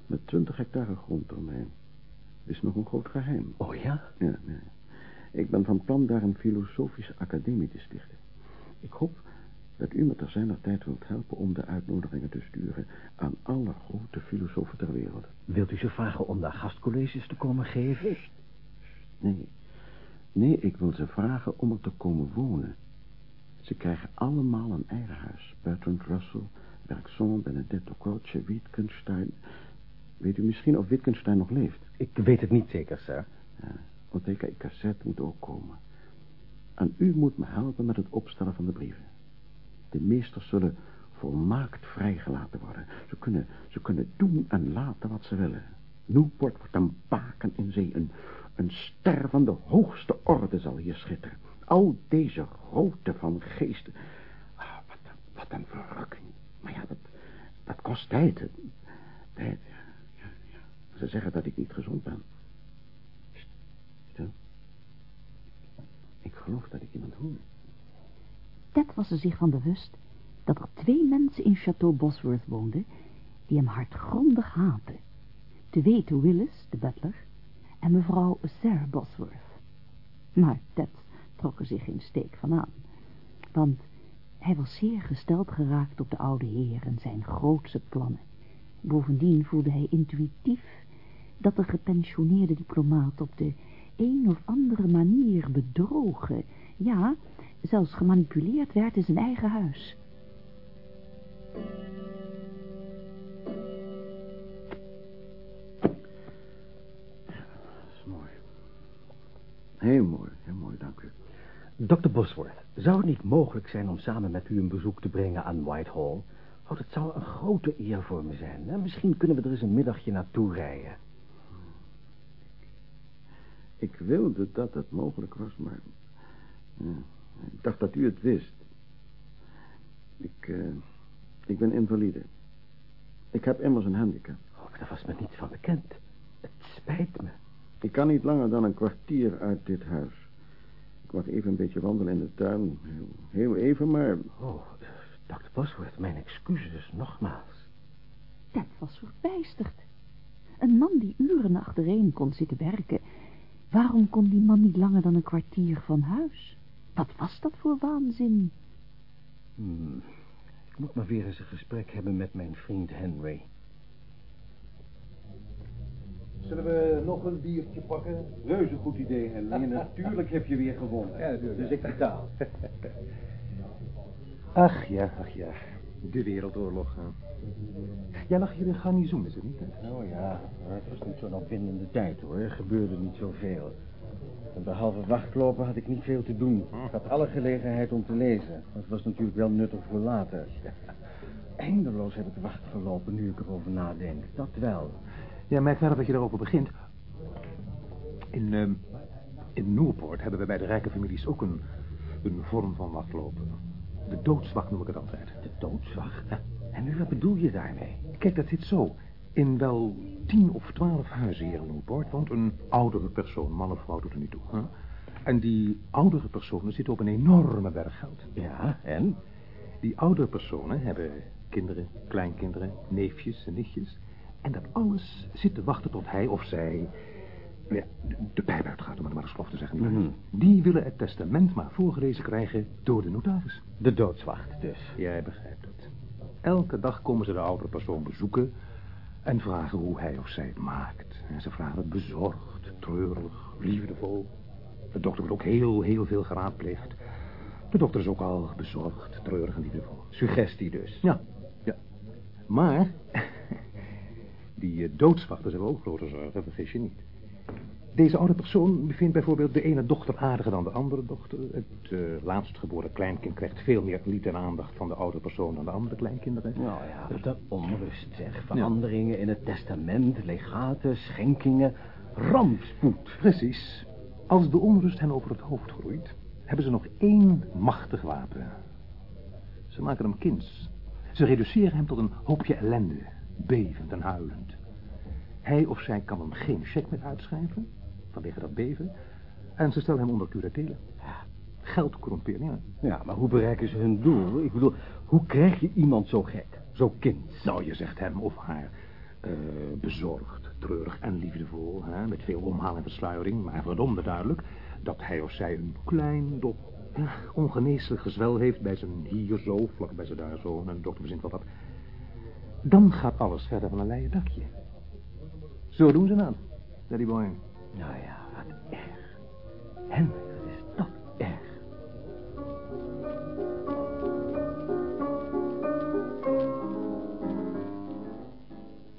met 20 hectare grond eromheen. Is nog een groot geheim. Oh ja? Ja, nee. Ik ben van plan daar een filosofische academie te stichten. Ik hoop dat u me ter zijner tijd wilt helpen om de uitnodigingen te sturen aan alle grote filosofen ter wereld. Wilt u ze vragen om daar gastcolleges te komen geven? Nee. Nee, ik wil ze vragen om er te komen wonen. Ze krijgen allemaal een eigen huis. Bertrand Russell, Bergson, Benedetto Croce, Wittgenstein. Weet u misschien of Wittgenstein nog leeft? Ik weet het niet zeker, sir. Ja, Otteka Cassette moet ook komen. En u moet me helpen met het opstellen van de brieven. De meesters zullen volmaakt vrijgelaten worden. Ze kunnen, ze kunnen doen en laten wat ze willen. Newport wordt een baken in zee. Een, een ster van de hoogste orde zal hier schitteren. Al deze grote van geesten. Ah, wat, wat een verrukking. Maar ja, dat, dat kost tijd. Tijd, ja, ja. Ze zeggen dat ik niet gezond ben. Ik geloof dat ik iemand hoor. Ted was er zich van bewust dat er twee mensen in Château Bosworth woonden die hem hardgrondig haatten. Te weten Willis, de butler, en mevrouw Sarah Bosworth. Maar Ted trok er zich geen steek van aan, want hij was zeer gesteld geraakt op de oude heer en zijn grootse plannen. Bovendien voelde hij intuïtief dat de gepensioneerde diplomaat op de een of andere manier bedrogen, ja, zelfs gemanipuleerd werd in zijn eigen huis. Dat is mooi. Heel mooi, heel mooi, dank u. Dr. Bosworth, zou het niet mogelijk zijn om samen met u een bezoek te brengen aan Whitehall? Oh, dat zou een grote eer voor me zijn. En misschien kunnen we er eens een middagje naartoe rijden. Ik wilde dat het mogelijk was, maar... ja, ik dacht dat u het wist. Ik, eh, ik ben invalide. Ik heb immers een handicap. Oh, maar daar was me niets van bekend. Het spijt me. Ik kan niet langer dan een kwartier uit dit huis. Ik mag even een beetje wandelen in de tuin. Heel, heel even, maar... Oh, Dr. Bosworth, mijn excuses, nogmaals. Dat was verbijsterd. Een man die uren achtereen kon zitten werken. Waarom kon die man niet langer dan een kwartier van huis? Wat was dat voor waanzin? Hmm. Ik moet maar weer eens een gesprek hebben met mijn vriend Henry. Zullen we nog een biertje pakken? Reuze goed idee, Henry. En natuurlijk heb je weer gewonnen. Ja, natuurlijk. Dus ik betaal. Ach ja, ach ja. De wereldoorlog. Hè. Jij lag hier in garnizoen, is het niet? Hè? Oh ja, het was niet zo'n opwindende tijd hoor. Er gebeurde niet zoveel. En behalve wachtlopen had ik niet veel te doen. Ik had alle gelegenheid om te lezen. Dat was natuurlijk wel nuttig voor later. Eindeloos heb ik wacht gelopen nu ik erover nadenk. Dat wel. Ja, merk verder dat je daarover begint. In, ehm, in hebben we bij de rijke families ook een, een vorm van wachtlopen. De doodswacht noem ik het altijd. De doodswacht? En nu, wat bedoel je daarmee? Kijk, dat zit zo. In wel tien of twaalf huizen hier in Newport woont een oudere persoon. Man of vrouw doet er niet toe. Hè? En die oudere personen zitten op een enorme berg geld. Ja, en? Die oudere personen hebben kinderen, kleinkinderen, neefjes en nichtjes. En dat alles zit te wachten tot hij of zij... Ja, de, de pijp uitgaat, om het maar eens grof te zeggen. Mhm. Die willen het testament maar voorgelezen krijgen door de notaris. De doodswacht dus. Jij begrijpt het. Elke dag komen ze de oudere persoon bezoeken... en vragen hoe hij of zij het maakt. En ze vragen het bezorgd, treurig, liefdevol. De dokter wordt ook heel, heel veel geraadpleegd. De dokter is ook al bezorgd, treurig en liefdevol. Suggestie dus. Ja, ja. Maar... die eh, doodswachters hebben ook grote zorgen, vergis je niet. Deze oude persoon vindt bijvoorbeeld de ene dochter aardiger dan de andere dochter. Het uh, laatstgeboren kleinkind krijgt veel meer liefde en aandacht van de oude persoon dan de andere kleinkinderen. Nou ja, de onrust zeg. Veranderingen in het testament, legaten, schenkingen, rampspoed. Precies. Als de onrust hen over het hoofd groeit, hebben ze nog één machtig wapen. Ze maken hem kinds. Ze reduceren hem tot een hoopje ellende, bevend en huilend. Hij of zij kan hem geen cheque meer uitschrijven, vanwege dat beven. En ze stellen hem onder curatele. Geld corromperen, ja. Ja, maar hoe bereiken ze hun doel? Ik bedoel, hoe krijg je iemand zo gek, zo kind? Nou, je zegt hem of haar eh, bezorgd, treurig en liefdevol, hè, met veel omhaal en versluiering, maar verdomde duidelijk, dat hij of zij een klein, doch ja, ongeneeslijk gezwel heeft bij zijn hier zo, vlak bij zijn daar zo, en de dokter verzint wat. Dan gaat alles verder van een leien dakje. Zo doen ze dan, Daddy Boy. Nou ja, wat erg. Henry, wat is dat erg.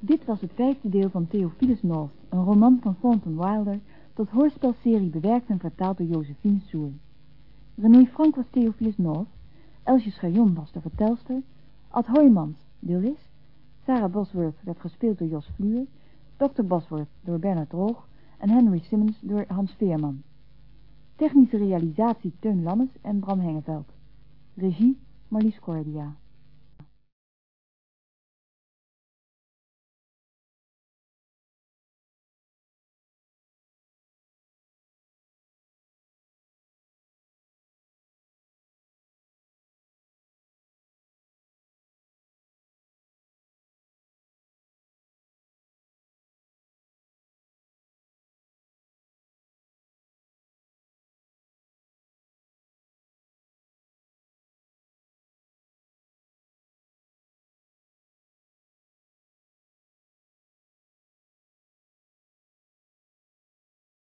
Dit was het vijfde deel van Theophilus North, een roman van Thornton Wilder, tot hoorspelserie bewerkt en vertaald door Josephine Soer. René Frank was Theophilus North, Elsje Schajon was de vertelster, Ad Hoijmans, Lis, Sarah Bosworth werd gespeeld door Jos Vluur, Dr. Bosworth door Bernard Roog en Henry Simmons door Hans Veerman. Technische realisatie Teun Lammes en Bram Hengeveld. Regie Marlies Cordia.